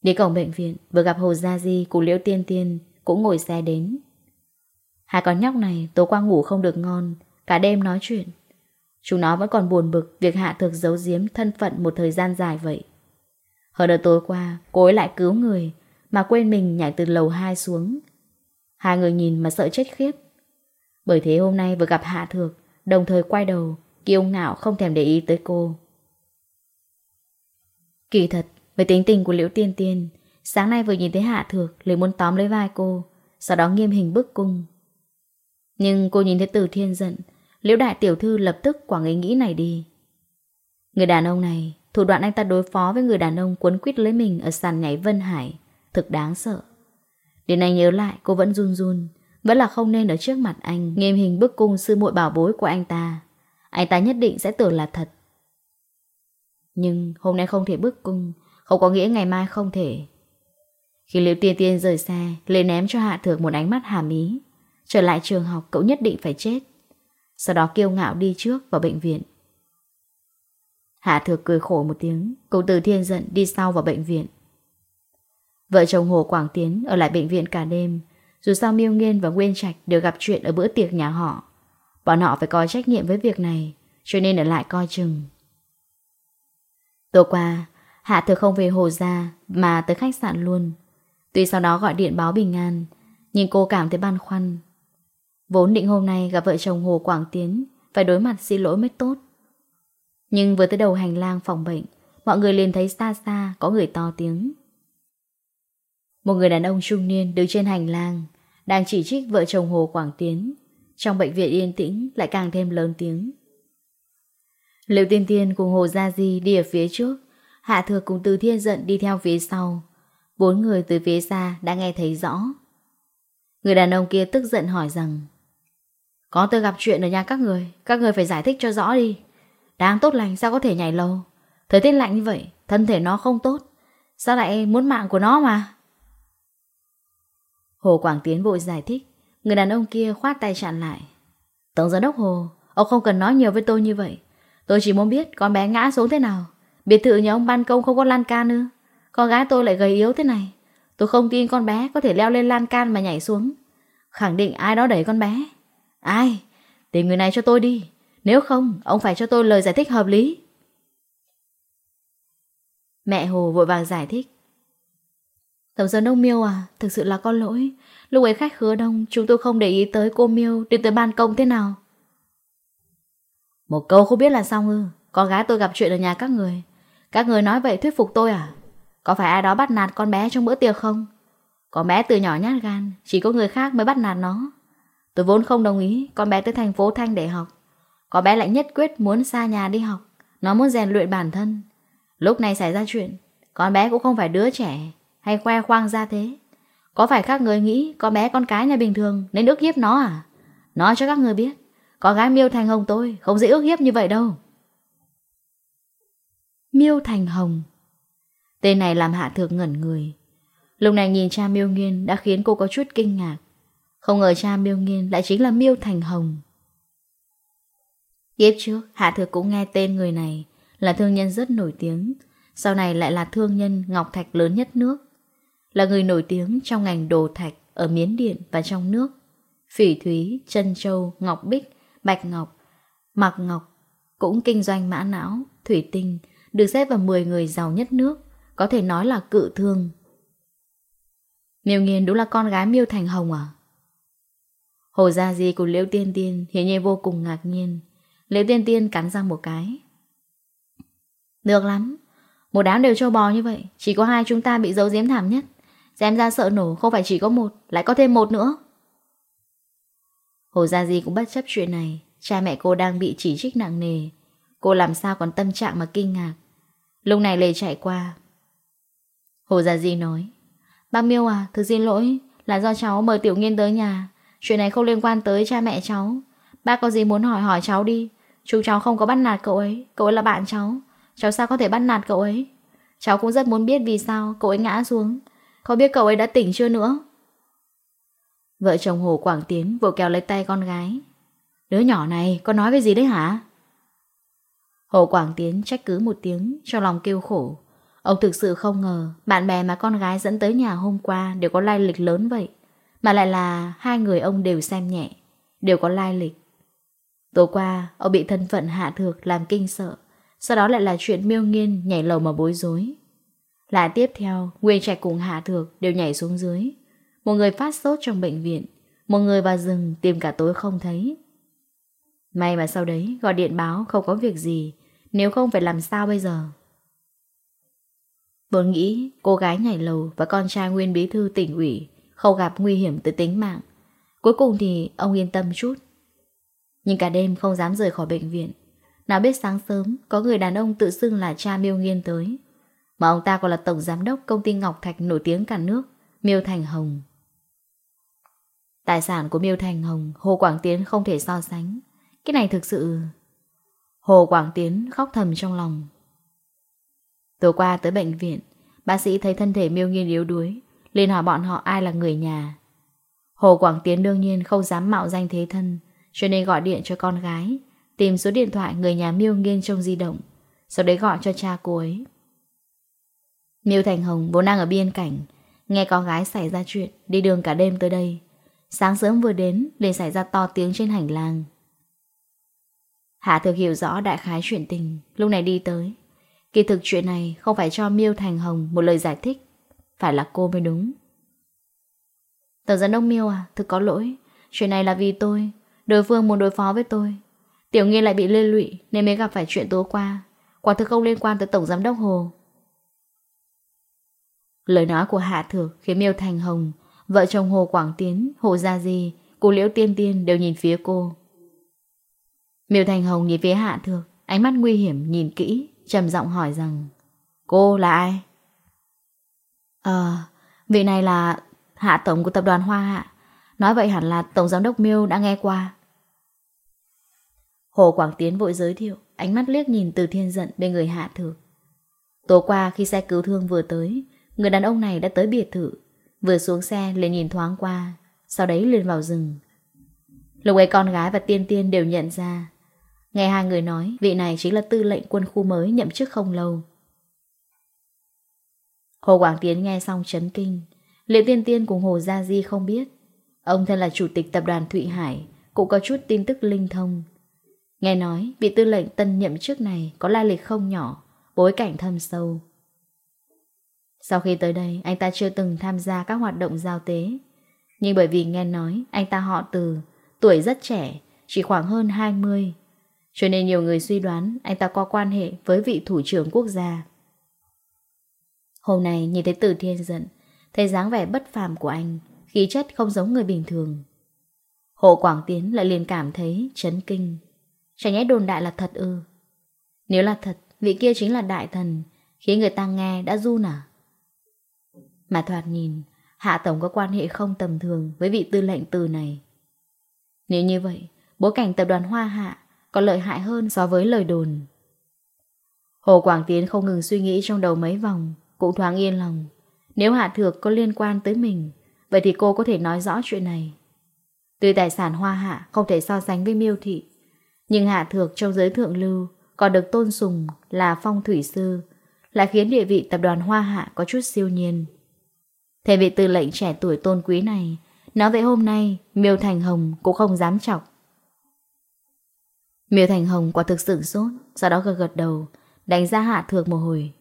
đi cổng bệnh viện, Vừa gặp Hồ Gia Di cùng Liễu Tiên Tiên, Cũng ngồi xe đến. Hai con nhóc này, tối qua ngủ không được ngon, Cả đêm nói chuyện. Chúng nó vẫn còn buồn bực Việc Hạ Thực giấu giếm thân phận một thời gian dài vậy. Hơn ở tối qua, Cô ấy lại cứu người, Mà quên mình nhảy từ lầu 2 xuống. Hai người nhìn mà sợ chết khiếp. Bởi thế hôm nay vừa gặp Hạ Thược, Đồng thời quay đầu, Kiêu ngạo không thèm để ý tới cô. Kỳ thật với tính tình của Liễu Tiên Tiên, sáng nay vừa nhìn thấy Hạ Thược liền muốn tóm lấy vai cô, sau đó nghiêm hình bức cung. Nhưng cô nhìn thấy Từ Thiên giận, Liễu Đại Tiểu Thư lập tức quả ý nghĩ này đi. Người đàn ông này, thủ đoạn anh ta đối phó với người đàn ông cuốn quýt lấy mình ở sàn nhảy Vân Hải, thực đáng sợ. Đến nay nhớ lại cô vẫn run run, vẫn là không nên ở trước mặt anh nghiêm hình bức cung sư muội bảo bối của anh ta. Anh ta nhất định sẽ tưởng là thật. Nhưng hôm nay không thể bức cung, không có nghĩa ngày mai không thể. Khi Liễu Tiên Tiên rời xe Lê ném cho Hạ Thược một ánh mắt hàm ý. Trở lại trường học, cậu nhất định phải chết. Sau đó kêu ngạo đi trước vào bệnh viện. Hạ Thược cười khổ một tiếng, Cậu từ thiên giận đi sau vào bệnh viện. Vợ chồng Hồ Quảng Tiến ở lại bệnh viện cả đêm. Dù sao Miêu Nghiên và Nguyên Trạch đều gặp chuyện ở bữa tiệc nhà họ. Bọn họ phải có trách nhiệm với việc này, Cho nên ở lại coi chừng. Tối qua Hạ thực không về hồ ra Mà tới khách sạn luôn. Tuy sau đó gọi điện báo bình an, Nhưng cô cảm thấy băn khoăn. Vốn định hôm nay gặp vợ chồng Hồ Quảng Tiến, Phải đối mặt xin lỗi mới tốt. Nhưng vừa tới đầu hành lang phòng bệnh, Mọi người liền thấy xa xa Có người to tiếng. Một người đàn ông trung niên đứng trên hành lang, Đang chỉ trích vợ chồng Hồ Quảng Tiến. Trong bệnh viện yên tĩnh, Lại càng thêm lớn tiếng. Liệu tiên tiên cùng Hồ Gia Di đi ở phía trước. Hạ Thược cùng Từ Thiên Dận đi theo phía sau. Bốn người từ phía xa đã nghe thấy rõ. Người đàn ông kia tức giận hỏi rằng Có tôi gặp chuyện ở nhà các người, các người phải giải thích cho rõ đi. Đáng tốt lành sao có thể nhảy lầu. Thời tiết lạnh như vậy, thân thể nó không tốt. Sao lại muốn mạng của nó mà? Hồ Quảng Tiến vội giải thích. Người đàn ông kia khoát tay chặn lại. Tổng giám đốc Hồ, ông không cần nói nhiều với tôi như vậy. Tôi chỉ muốn biết con bé ngã xuống thế nào. Biệt thự nhà ông ban công không có lan can nữa, Con gái tôi lại gầy yếu thế này. Tôi không tin con bé có thể leo lên lan can mà nhảy xuống. Khẳng định ai đó đẩy con bé. Ai? Tìm người này cho tôi đi. Nếu không ông phải cho tôi lời giải thích hợp lý. Mẹ Hồ vội vàng giải thích. Tổng giám đốc Miêu à Thực sự là con lỗi. Lúc ấy khách hứa đông Chúng tôi không để ý tới cô Miêu Đi tới ban công thế nào. Một câu không biết là xong ư. Con gái tôi gặp chuyện ở nhà các người. Các người nói vậy thuyết phục tôi à? Có phải ai đó bắt nạt con bé trong bữa tiệc không? Con bé từ nhỏ nhát gan, chỉ có người khác mới bắt nạt nó. Tôi vốn không đồng ý con bé tới thành phố Thanh để học. Con bé lại nhất quyết muốn xa nhà đi học. Nó muốn rèn luyện bản thân. Lúc này xảy ra chuyện, con bé cũng không phải đứa trẻ hay khoe khoang ra thế. Có phải các người nghĩ con bé con cái nhà bình thường nên ước hiếp nó à? Nói cho các người biết, con gái miêu thành hồng tôi không dễ ước hiếp như vậy đâu. Miêu Thành Hồng. Tên này làm Hạ Thược ngẩn người. Lúc này nhìn cha Miêu Nghiên đã khiến cô có chút kinh ngạc. Không ngờ cha Miêu Nghiên lại chính là Miêu Thành Hồng. Kiếp trước, Hạ Thược cũng nghe tên người này là thương nhân rất nổi tiếng, sau này lại là thương nhân ngọc thạch lớn nhất nước. Là người nổi tiếng trong ngành đồ thạch ở Miến Điện và trong nước. Phỉ Thúy, Trân Châu, Ngọc Bích, Bạch Ngọc, Mạc Ngọc cũng kinh doanh mã não, thủy tinh được xếp vào 10 người giàu nhất nước, có thể nói là cự thương. Miêu Nghiên đúng là con gái Miêu Thành Hồng à? Hồ Gia Di cùng Liễu Tiên Tiên hiển nhiên vô cùng ngạc nhiên. Liễu Tiên Tiên cắn răng một cái. Được lắm, một đám đều trâu bò như vậy, chỉ có hai chúng ta bị giấu giếm thảm nhất. Xem ra sợ nổ không phải chỉ có một, lại có thêm một nữa. Hồ Gia Di cũng bất chấp chuyện này, cha mẹ cô đang bị chỉ trích nặng nề, Cô làm sao còn tâm trạng mà kinh ngạc? Lúc này Lê chạy qua. Hồ Gia Di nói Bác Miêu à, thực xin lỗi Là do cháu mời Tiểu Nghiên tới nhà. Chuyện này không liên quan tới cha mẹ cháu. Bác có gì muốn hỏi hỏi cháu đi. Chúng cháu không có bắt nạt cậu ấy Cậu ấy là bạn cháu. Cháu sao có thể bắt nạt cậu ấy? Cháu cũng rất muốn biết vì sao cậu ấy ngã xuống. Không biết cậu ấy đã tỉnh chưa nữa? Vợ chồng Hồ Quảng Tiến vừa kéo lấy tay con gái. Đứa nhỏ này, con nói cái gì đấy hả? Hồ Quảng Tiến trách cứ một tiếng cho lòng kêu khổ. Ông thực sự không ngờ Bạn bè mà con gái dẫn tới nhà hôm qua Đều có lai lịch lớn vậy, Mà lại là hai người ông đều xem nhẹ, Đều có lai lịch. Tối qua, ông bị thân phận hạ thược Làm kinh sợ, Sau đó lại là chuyện miêu nghiên nhảy lầu mà bối rối. Lại tiếp theo, Nguyên Trạch cùng hạ thược đều nhảy xuống dưới. Một người phát sốt trong bệnh viện, Một người vào rừng tìm cả tối không thấy. May mà sau đấy gọi điện báo không có việc gì nếu không phải làm sao bây giờ? Vốn nghĩ cô gái nhảy lầu Và con trai nguyên bí thư tỉnh ủy Không gặp nguy hiểm tới tính mạng. Cuối cùng thì ông yên tâm chút. Nhưng cả đêm không dám rời khỏi bệnh viện. Nào biết sáng sớm Có người đàn ông tự xưng là cha miêu nghiên tới. Mà ông ta còn là tổng giám đốc Công ty Ngọc Thạch nổi tiếng cả nước, Miêu Thành Hồng. Tài sản của Miêu Thành Hồng, Hồ Quảng Tiến không thể so sánh. Cái này thực sự Hồ Quảng Tiến khóc thầm trong lòng. Tối qua tới bệnh viện, bác sĩ thấy thân thể miêu nghiên yếu đuối, liền hỏi bọn họ ai là người nhà. Hồ Quảng Tiến đương nhiên không dám mạo danh thế thân, cho nên gọi điện cho con gái, tìm số điện thoại người nhà miêu nghiên trong di động, sau đấy gọi cho cha cô ấy. Miêu Thành Hồng vốn đang ở biên cảnh, nghe con gái xảy ra chuyện, đi đường cả đêm tới đây. Sáng sớm vừa đến, liền xảy ra to tiếng trên hành lang. Hạ thực hiểu rõ đại khái chuyện tình, lúc này đi tới. Kỳ thực chuyện này không phải cho Miêu Thành Hồng một lời giải thích, phải là cô mới đúng. Tổng giám đốc Miêu à, thực có lỗi, chuyện này là vì tôi, đối phương muốn đối phó với tôi. Tiểu Nghi lại bị lê lụy nên mới gặp phải chuyện tối qua, quả thực không liên quan tới Tổng Giám đốc Hồ. Lời nói của Hạ Thược khiến Miêu Thành Hồng, vợ chồng Hồ Quảng Tiến, Hồ Gia Di, cô Liễu Tiên Tiên đều nhìn phía cô. Miêu Thành Hồng nhìn phía Hạ Thược, ánh mắt nguy hiểm nhìn kỹ, trầm giọng hỏi rằng Cô là ai? Ờ, vị này là Hạ Tổng của Tập đoàn Hoa Hạ. Nói vậy hẳn là Tổng Giám đốc Miêu đã nghe qua. Hồ Quảng Tiến vội giới thiệu, ánh mắt liếc nhìn từ thiên giận bên người Hạ Thược. Tối qua khi xe cứu thương vừa tới, người đàn ông này đã tới biệt thự, vừa xuống xe liền nhìn thoáng qua, sau đấy liền vào rừng. Lúc ấy con gái và Tiên Tiên đều nhận ra Nghe hai người nói, vị này chính là tư lệnh quân khu mới nhậm chức không lâu. Hồ Quảng Tiến nghe xong chấn kinh. Liệu Tiên Tiên cùng Hồ Gia Di không biết. Ông thân là chủ tịch tập đoàn Thụy Hải, cũng có chút tin tức linh thông. Nghe nói, vị tư lệnh tân nhậm chức này có lai lịch không nhỏ, bối cảnh thâm sâu. Sau khi tới đây, anh ta chưa từng tham gia các hoạt động giao tế. Nhưng bởi vì nghe nói, anh ta họ từ, tuổi rất trẻ, chỉ khoảng hơn 20, cho nên nhiều người suy đoán anh ta có quan hệ với vị thủ trưởng quốc gia. Hôm nay nhìn thấy Từ Thiên giận, thấy dáng vẻ bất phàm của anh, khí chất không giống người bình thường. Hộ Quảng Tiến lại liền cảm thấy chấn kinh. Chả nhẽ đồn đại là thật ư. Nếu là thật, vị kia chính là đại thần, khiến người ta nghe đã run à? Mà thoạt nhìn, Hạ Tổng có quan hệ không tầm thường với vị tư lệnh từ này. Nếu như vậy, bối cảnh tập đoàn Hoa Hạ còn lợi hại hơn so với lời đồn. Hồ Quảng Tiến không ngừng suy nghĩ trong đầu mấy vòng, cũng thoáng yên lòng. Nếu Hạ Thược có liên quan tới mình, vậy thì cô có thể nói rõ chuyện này. Tuy tài sản hoa hạ không thể so sánh với miêu thị, nhưng Hạ Thược trong giới thượng lưu còn được tôn sùng là phong thủy sư, lại khiến địa vị tập đoàn hoa hạ có chút siêu nhiên. Thế vị tư lệnh trẻ tuổi tôn quý này, nói vậy hôm nay miêu thành hồng cũng không dám chọc. Miêu Thành Hồng quả thực sự sốt, sau đó gật gật đầu, đánh giá Hạ Thược một hồi.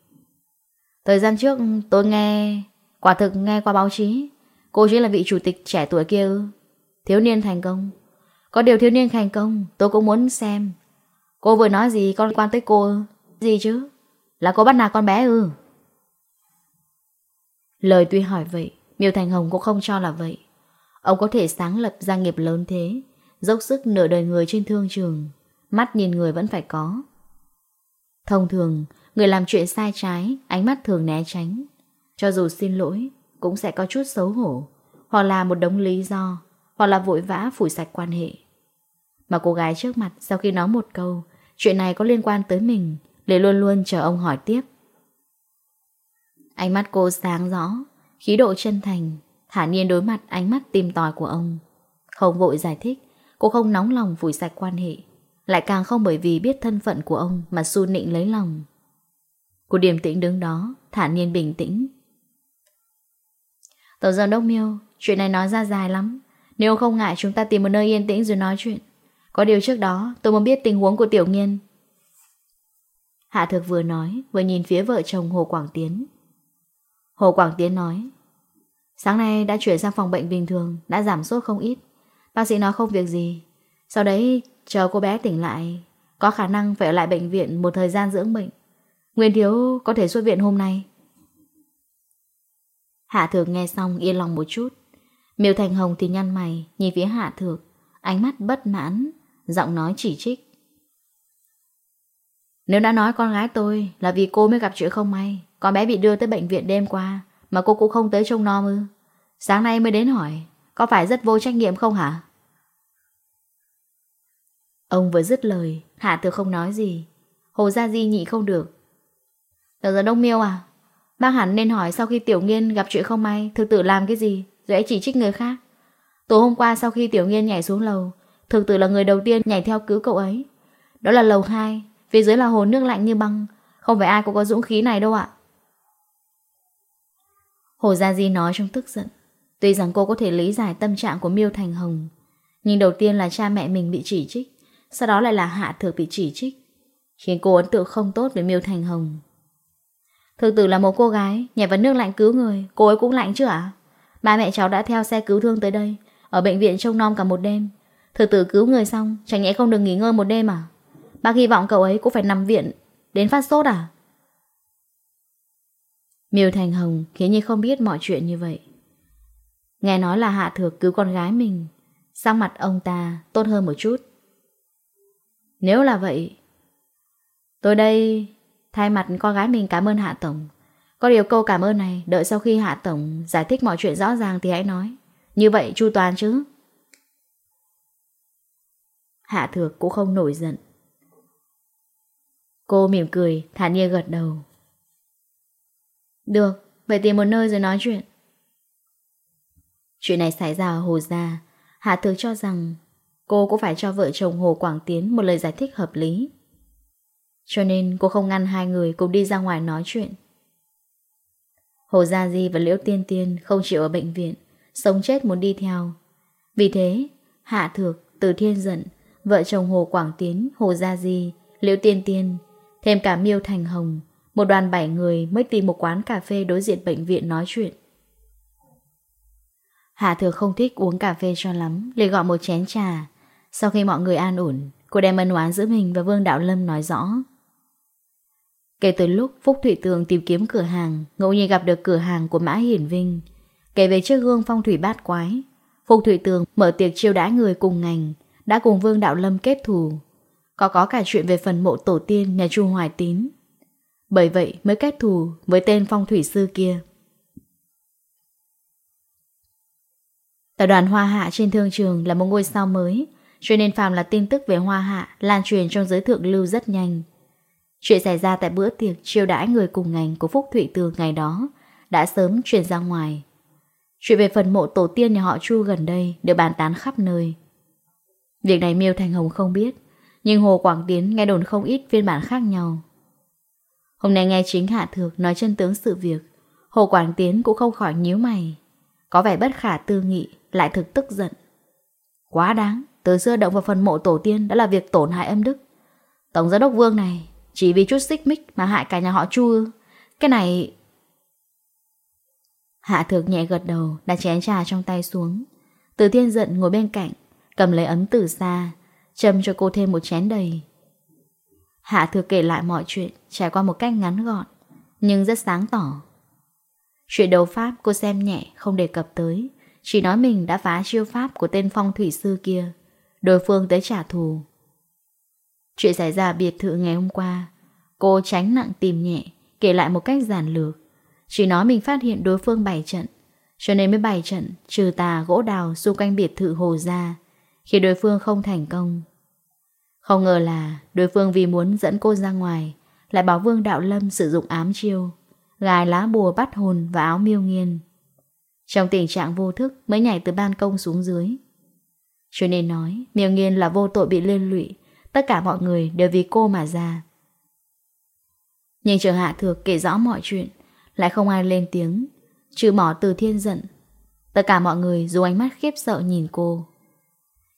Thời gian trước tôi nghe, quả thực nghe qua báo chí, cô chính là vị chủ tịch trẻ tuổi kia ư. Thiếu niên thành công. Có điều thiếu niên thành công, tôi cũng muốn xem. Cô vừa nói gì con quan tới cô? Gì chứ? Là cô bắt nạt con bé ư? Lời tuy hỏi vậy, Miêu Thành Hồng cũng không cho là vậy. Ông có thể sáng lập gia nghiệp lớn thế, dốc sức nửa đời người trên thương trường. Mắt nhìn người vẫn phải có. Thông thường, Người làm chuyện sai trái, Ánh mắt thường né tránh. Cho dù xin lỗi, Cũng sẽ có chút xấu hổ, Hoặc là một đống lý do, Hoặc là vội vã phủi sạch quan hệ. Mà cô gái trước mặt Sau khi nói một câu, Chuyện này có liên quan tới mình Lệ luôn luôn chờ ông hỏi tiếp. Ánh mắt cô sáng rõ, Khí độ chân thành, Thả nhiên đối mặt ánh mắt tìm tòi của ông. Không vội giải thích, Cô không nóng lòng vùi sạch quan hệ. Lại càng không bởi vì biết thân phận của ông Mà su nịnh lấy lòng. Cô điềm tĩnh đứng đó, Thản nhiên bình tĩnh. Tổng giám đốc miêu, Chuyện này nói ra dài lắm. Nếu không ngại, chúng ta tìm một nơi yên tĩnh rồi nói chuyện. Có điều trước đó, tôi muốn biết tình huống của tiểu nghiên. Hạ thực vừa nói, Vừa nhìn phía vợ chồng Hồ Quảng Tiến. Hồ Quảng Tiến nói, Sáng nay đã chuyển sang phòng bệnh bình thường, Đã giảm sốt không ít. Bác sĩ nói không việc gì. Sau đấy Chờ cô bé tỉnh lại, Có khả năng phải ở lại bệnh viện một thời gian dưỡng bệnh. Nguyên Thiếu có thể xuất viện hôm nay. Hạ Thược nghe xong yên lòng một chút. Miêu Thành Hồng thì nhăn mày, Nhìn phía Hạ Thược, Ánh mắt bất mãn, Giọng nói chỉ trích. Nếu đã nói con gái tôi Là vì cô mới gặp chuyện không may, Con bé bị đưa tới bệnh viện đêm qua, Mà cô cũng không tới trông nom ư? Sáng nay mới đến hỏi, Có phải rất vô trách nhiệm không hả? Ông vừa dứt lời, Hạ Từ không nói gì. Hồ Gia Di nhị không được. Tờ giờ đông miêu à? Bác hẳn nên hỏi sau khi Tiểu Nghiên gặp chuyện không may, thực tử làm cái gì, rồi hãy chỉ trích người khác. Tối hôm qua sau khi Tiểu Nghiên nhảy xuống lầu, thực tử là người đầu tiên nhảy theo cứu cậu ấy. Đó là lầu 2, phía dưới là hồ nước lạnh như băng, không phải ai cũng có dũng khí này đâu ạ. Hồ Gia Di nói trong tức giận. Tuy rằng cô có thể lý giải tâm trạng của Miêu Thành Hồng, nhưng đầu tiên là cha mẹ mình bị chỉ trích sau đó lại là Hạ Thược bị chỉ trích, khiến cô ấn tượng không tốt với Miêu Thành Hồng. Thực tử là một cô gái, nhảy vào nước lạnh cứu người, cô ấy cũng lạnh chứ ạ? Ba mẹ cháu đã theo xe cứu thương tới đây, ở bệnh viện trông non cả một đêm. Thực tử cứu người xong, chẳng nhẽ không được nghỉ ngơi một đêm à? Bác hy vọng cậu ấy cũng phải nằm viện, đến phát sốt à? Miêu Thành Hồng khiến như không biết mọi chuyện như vậy. Nghe nói là Hạ Thược cứu con gái mình, sang mặt ông ta tốt hơn một chút. Nếu là vậy, tôi đây thay mặt con gái mình cảm ơn Hạ Tổng. Có điều câu cảm ơn này, đợi sau khi Hạ Tổng giải thích mọi chuyện rõ ràng thì hãy nói. Như vậy chu toàn chứ. Hạ Thược cũng không nổi giận. Cô mỉm cười, thản nhiên gật đầu. Được, vậy tìm một nơi rồi nói chuyện. Chuyện này xảy ra ở Hồ Gia, Hạ Thược cho rằng Cô cũng phải cho vợ chồng Hồ Quảng Tiến một lời giải thích hợp lý. Cho nên cô không ngăn hai người cùng đi ra ngoài nói chuyện. Hồ Gia Di và Liễu Tiên Tiên không chịu ở bệnh viện, sống chết muốn đi theo. Vì thế, Hạ Thược, Từ Thiên Dận, vợ chồng Hồ Quảng Tiến, Hồ Gia Di, Liễu Tiên Tiên, thêm cả Miêu Thành Hồng, một đoàn bảy người mới tìm một quán cà phê đối diện bệnh viện nói chuyện. Hạ Thược không thích uống cà phê cho lắm, liền gọi một chén trà, sau khi mọi người an ổn, cô đem ân oán giữa mình và Vương Đạo Lâm nói rõ. Kể từ lúc Phúc thủy Tường tìm kiếm cửa hàng, ngẫu nhiên gặp được cửa hàng của Mã Hiển Vinh, kể về chiếc gương phong thủy bát quái. Phúc thủy Tường mở tiệc chiêu đãi người cùng ngành, đã cùng Vương Đạo Lâm kết thù. Có có cả chuyện về phần mộ tổ tiên nhà Chu Hoài Tín. Bởi vậy mới kết thù với tên phong thủy sư kia. Tập đoàn Hoa Hạ trên thương trường là một ngôi sao mới, cho nên phàm là tin tức về hoa hạ lan truyền trong giới thượng lưu rất nhanh. Chuyện xảy ra tại bữa tiệc chiêu đãi người cùng ngành của Phúc Thụy Tường ngày đó đã sớm truyền ra ngoài. Chuyện về phần mộ tổ tiên nhà họ Chu gần đây được bàn tán khắp nơi. Việc này Miêu Thành Hồng không biết, nhưng Hồ Quảng Tiến nghe đồn không ít phiên bản khác nhau. Hôm nay nghe chính Hạ Thược nói chân tướng sự việc, Hồ Quảng Tiến cũng không khỏi nhíu mày. Có vẻ bất khả tư nghị, lại thực tức giận. Quá đáng từ xưa động vào phần mộ tổ tiên đã là việc tổn hại âm đức. Tổng giám đốc Vương này chỉ vì chút xích mích mà hại cả nhà họ Chu? Cái này... Hạ thược nhẹ gật đầu, đặt chén trà trong tay xuống. Từ thiên giận ngồi bên cạnh, cầm lấy ấm từ xa, châm cho cô thêm một chén đầy. Hạ thược kể lại mọi chuyện, trải qua một cách ngắn gọn, nhưng rất sáng tỏ. Chuyện đầu pháp cô xem nhẹ, không đề cập tới, chỉ nói mình đã phá chiêu pháp của tên phong thủy sư kia đối phương tới trả thù. Chuyện xảy ra biệt thự ngày hôm qua, cô tránh nặng tìm nhẹ, kể lại một cách giản lược. Chỉ nói mình phát hiện đối phương bày trận, cho nên mới bày trận trừ tà gỗ đào xung quanh biệt thự hồ ra, khi đối phương không thành công. Không ngờ là đối phương vì muốn dẫn cô ra ngoài, lại báo Vương Đạo Lâm sử dụng ám chiêu, gài lá bùa bắt hồn và áo miêu nghiên. Trong tình trạng vô thức mới nhảy từ ban công xuống dưới. Cho nên nói, miêu nghiên là vô tội bị liên lụy, tất cả mọi người đều vì cô mà ra. Nhưng trường hạ thược kể rõ mọi chuyện, lại không ai lên tiếng, trừ bỏ từ thiên giận. Tất cả mọi người dù ánh mắt khiếp sợ nhìn cô.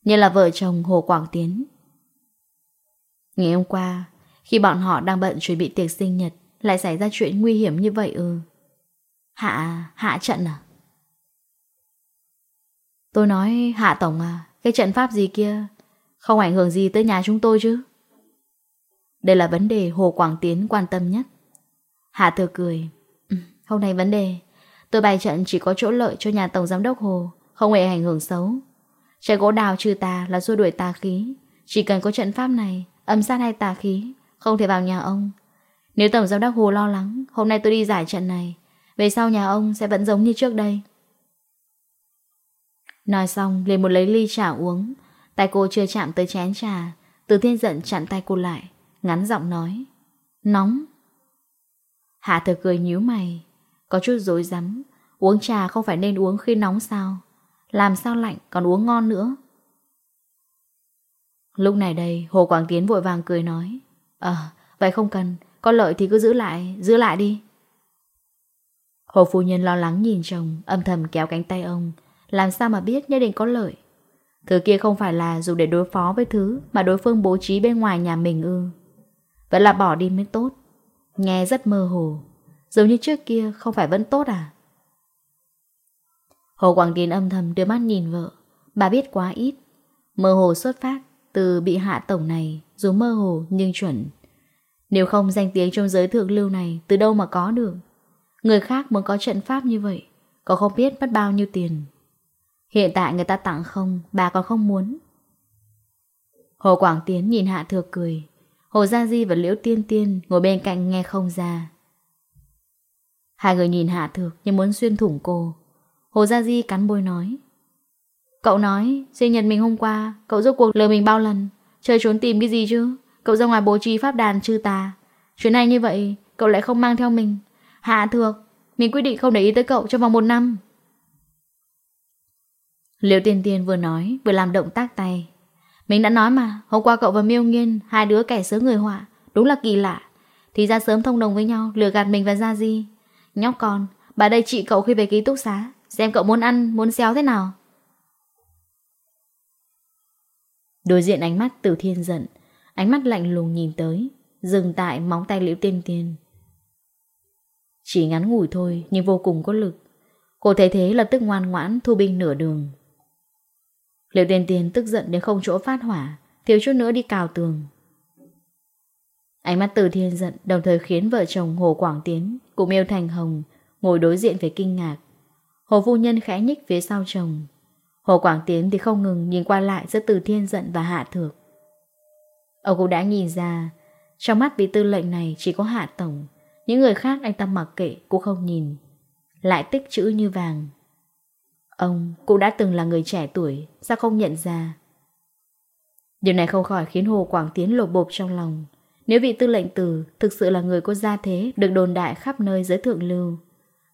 Như là vợ chồng Hồ Quảng Tiến. Ngày hôm qua, khi bọn họ đang bận chuẩn bị tiệc sinh nhật, lại xảy ra chuyện nguy hiểm như vậy ư. Hạ, hạ trận à? Tôi nói hạ tổng à, cái trận pháp gì kia Không ảnh hưởng gì tới nhà chúng tôi chứ? Đây là vấn đề Hồ Quảng Tiến quan tâm nhất. Hạ thừa cười ừ, Hôm nay vấn đề. Tôi bày trận chỉ có chỗ lợi cho nhà Tổng Giám Đốc Hồ, Không hề ảnh hưởng xấu. Trái gỗ đào trừ tà là xua đuổi tà khí. Chỉ cần có trận pháp này, Âm sát hay tà khí, Không thể vào nhà ông. Nếu Tổng Giám Đốc Hồ lo lắng, Hôm nay tôi đi giải trận này, Về sau nhà ông sẽ vẫn giống như trước đây. Nói xong, liền một lấy ly trà uống. Tay cô chưa chạm tới chén trà, Từ thiên giận chặn tay cô lại, Ngắn giọng nói, Nóng. Hạ Thừa cười nhíu mày, Có chút dối rắm, Uống trà không phải nên uống khi nóng sao? Làm sao lạnh còn uống ngon nữa? Lúc này đây, Hồ Quảng Tiến vội vàng cười nói Ờ vậy không cần, Có lợi thì cứ giữ lại Giữ lại đi. Hồ phu nhân lo lắng nhìn chồng, Âm thầm kéo cánh tay ông làm sao mà biết nhất định có lợi? Thứ kia không phải là dùng để đối phó với thứ Mà đối phương bố trí bên ngoài nhà mình ư. Vẫn là bỏ đi mới tốt. Nghe rất mơ hồ. Giống như trước kia không phải vẫn tốt à? Hồ Quảng Tiến âm thầm đưa mắt nhìn vợ. Bà biết quá ít. Mơ hồ xuất phát từ bị hạ tổng này, Dù mơ hồ nhưng chuẩn. Nếu không danh tiếng trong giới thượng lưu này Từ đâu mà có được? Người khác muốn có trận pháp như vậy, Có không biết mất bao nhiêu tiền. Hiện tại người ta tặng không, bà còn không muốn. Hồ Quảng Tiến nhìn Hạ Thược cười. Hồ Gia Di và Liễu Tiên Tiên ngồi bên cạnh nghe không ra. Hai người nhìn Hạ Thược như muốn xuyên thủng cô. Hồ Gia Di cắn bôi nói. Cậu nói, sinh nhật mình hôm qua, cậu rốt cuộc lừa mình bao lần. Chơi trốn tìm cái gì chứ? Cậu ra ngoài bố trí pháp đàn chư tà. Chuyến này như vậy, cậu lại không mang theo mình. Hạ Thược, mình quyết định không để ý tới cậu trong vòng một năm. Liễu Tiên Tiên vừa nói vừa làm động tác tay. Mình đã nói mà, hôm qua cậu và Miêu Nghiên, hai đứa kẻ sớ người họa, đúng là kỳ lạ. Thì ra sớm thông đồng với nhau, lừa gạt mình và ra gì. Nhóc con, bà đây chị cậu khi về ký túc xá, xem cậu muốn ăn, muốn xéo thế nào. Đối diện ánh mắt từ thiên giận, ánh mắt lạnh lùng nhìn tới, dừng tại móng tay Liễu Tiên Tiên. Chỉ ngắn ngủi thôi nhưng vô cùng có lực. Cô thấy thế lập tức ngoan ngoãn thu binh nửa đường Liệu tiền tiền tức giận đến không chỗ phát hỏa, Thiếu chút nữa đi cào tường. Ánh mắt từ thiên giận, Đồng thời khiến vợ chồng Hồ Quảng Tiến cũng yêu Thành Hồng Ngồi đối diện về kinh ngạc. Hồ phu nhân khẽ nhích phía sau chồng. Hồ Quảng Tiến thì không ngừng nhìn qua lại Giữa từ thiên giận và hạ thược. Ông cũng đã nhìn ra, Trong mắt vị tư lệnh này chỉ có hạ tổng, Những người khác anh ta mặc kệ cũng không nhìn. Lại tích chữ như vàng. Ông cũng đã từng là người trẻ tuổi, sao không nhận ra? Điều này không khỏi khiến Hồ Quảng Tiến lột bộp trong lòng. Nếu vị tư lệnh tử thực sự là người có gia thế được đồn đại khắp nơi giới thượng lưu,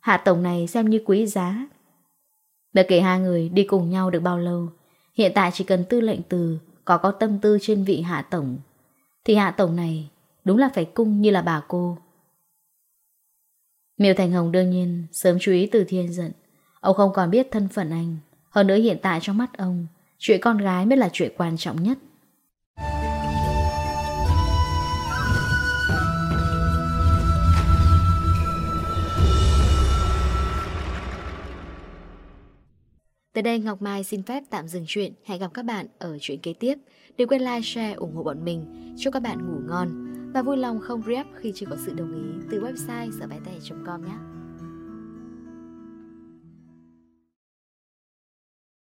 hạ tổng này xem như quý giá. Bởi kể hai người đi cùng nhau được bao lâu, hiện tại chỉ cần tư lệnh tử có có tâm tư trên vị hạ tổng, thì hạ tổng này đúng là phải cung như là bà cô. Miêu Thành Hồng đương nhiên sớm chú ý từ thiên giận. Ông không còn biết thân phận anh Hơn nữa hiện tại trong mắt ông Chuyện con gái mới là chuyện quan trọng nhất Tới đây Ngọc Mai xin phép tạm dừng chuyện. Hẹn gặp các bạn ở chuyện kế tiếp. Đừng quên like, share, ủng hộ bọn mình. Chúc các bạn ngủ ngon và vui lòng không rep khi chưa có sự đồng ý từ website sởbáitè.com nhé.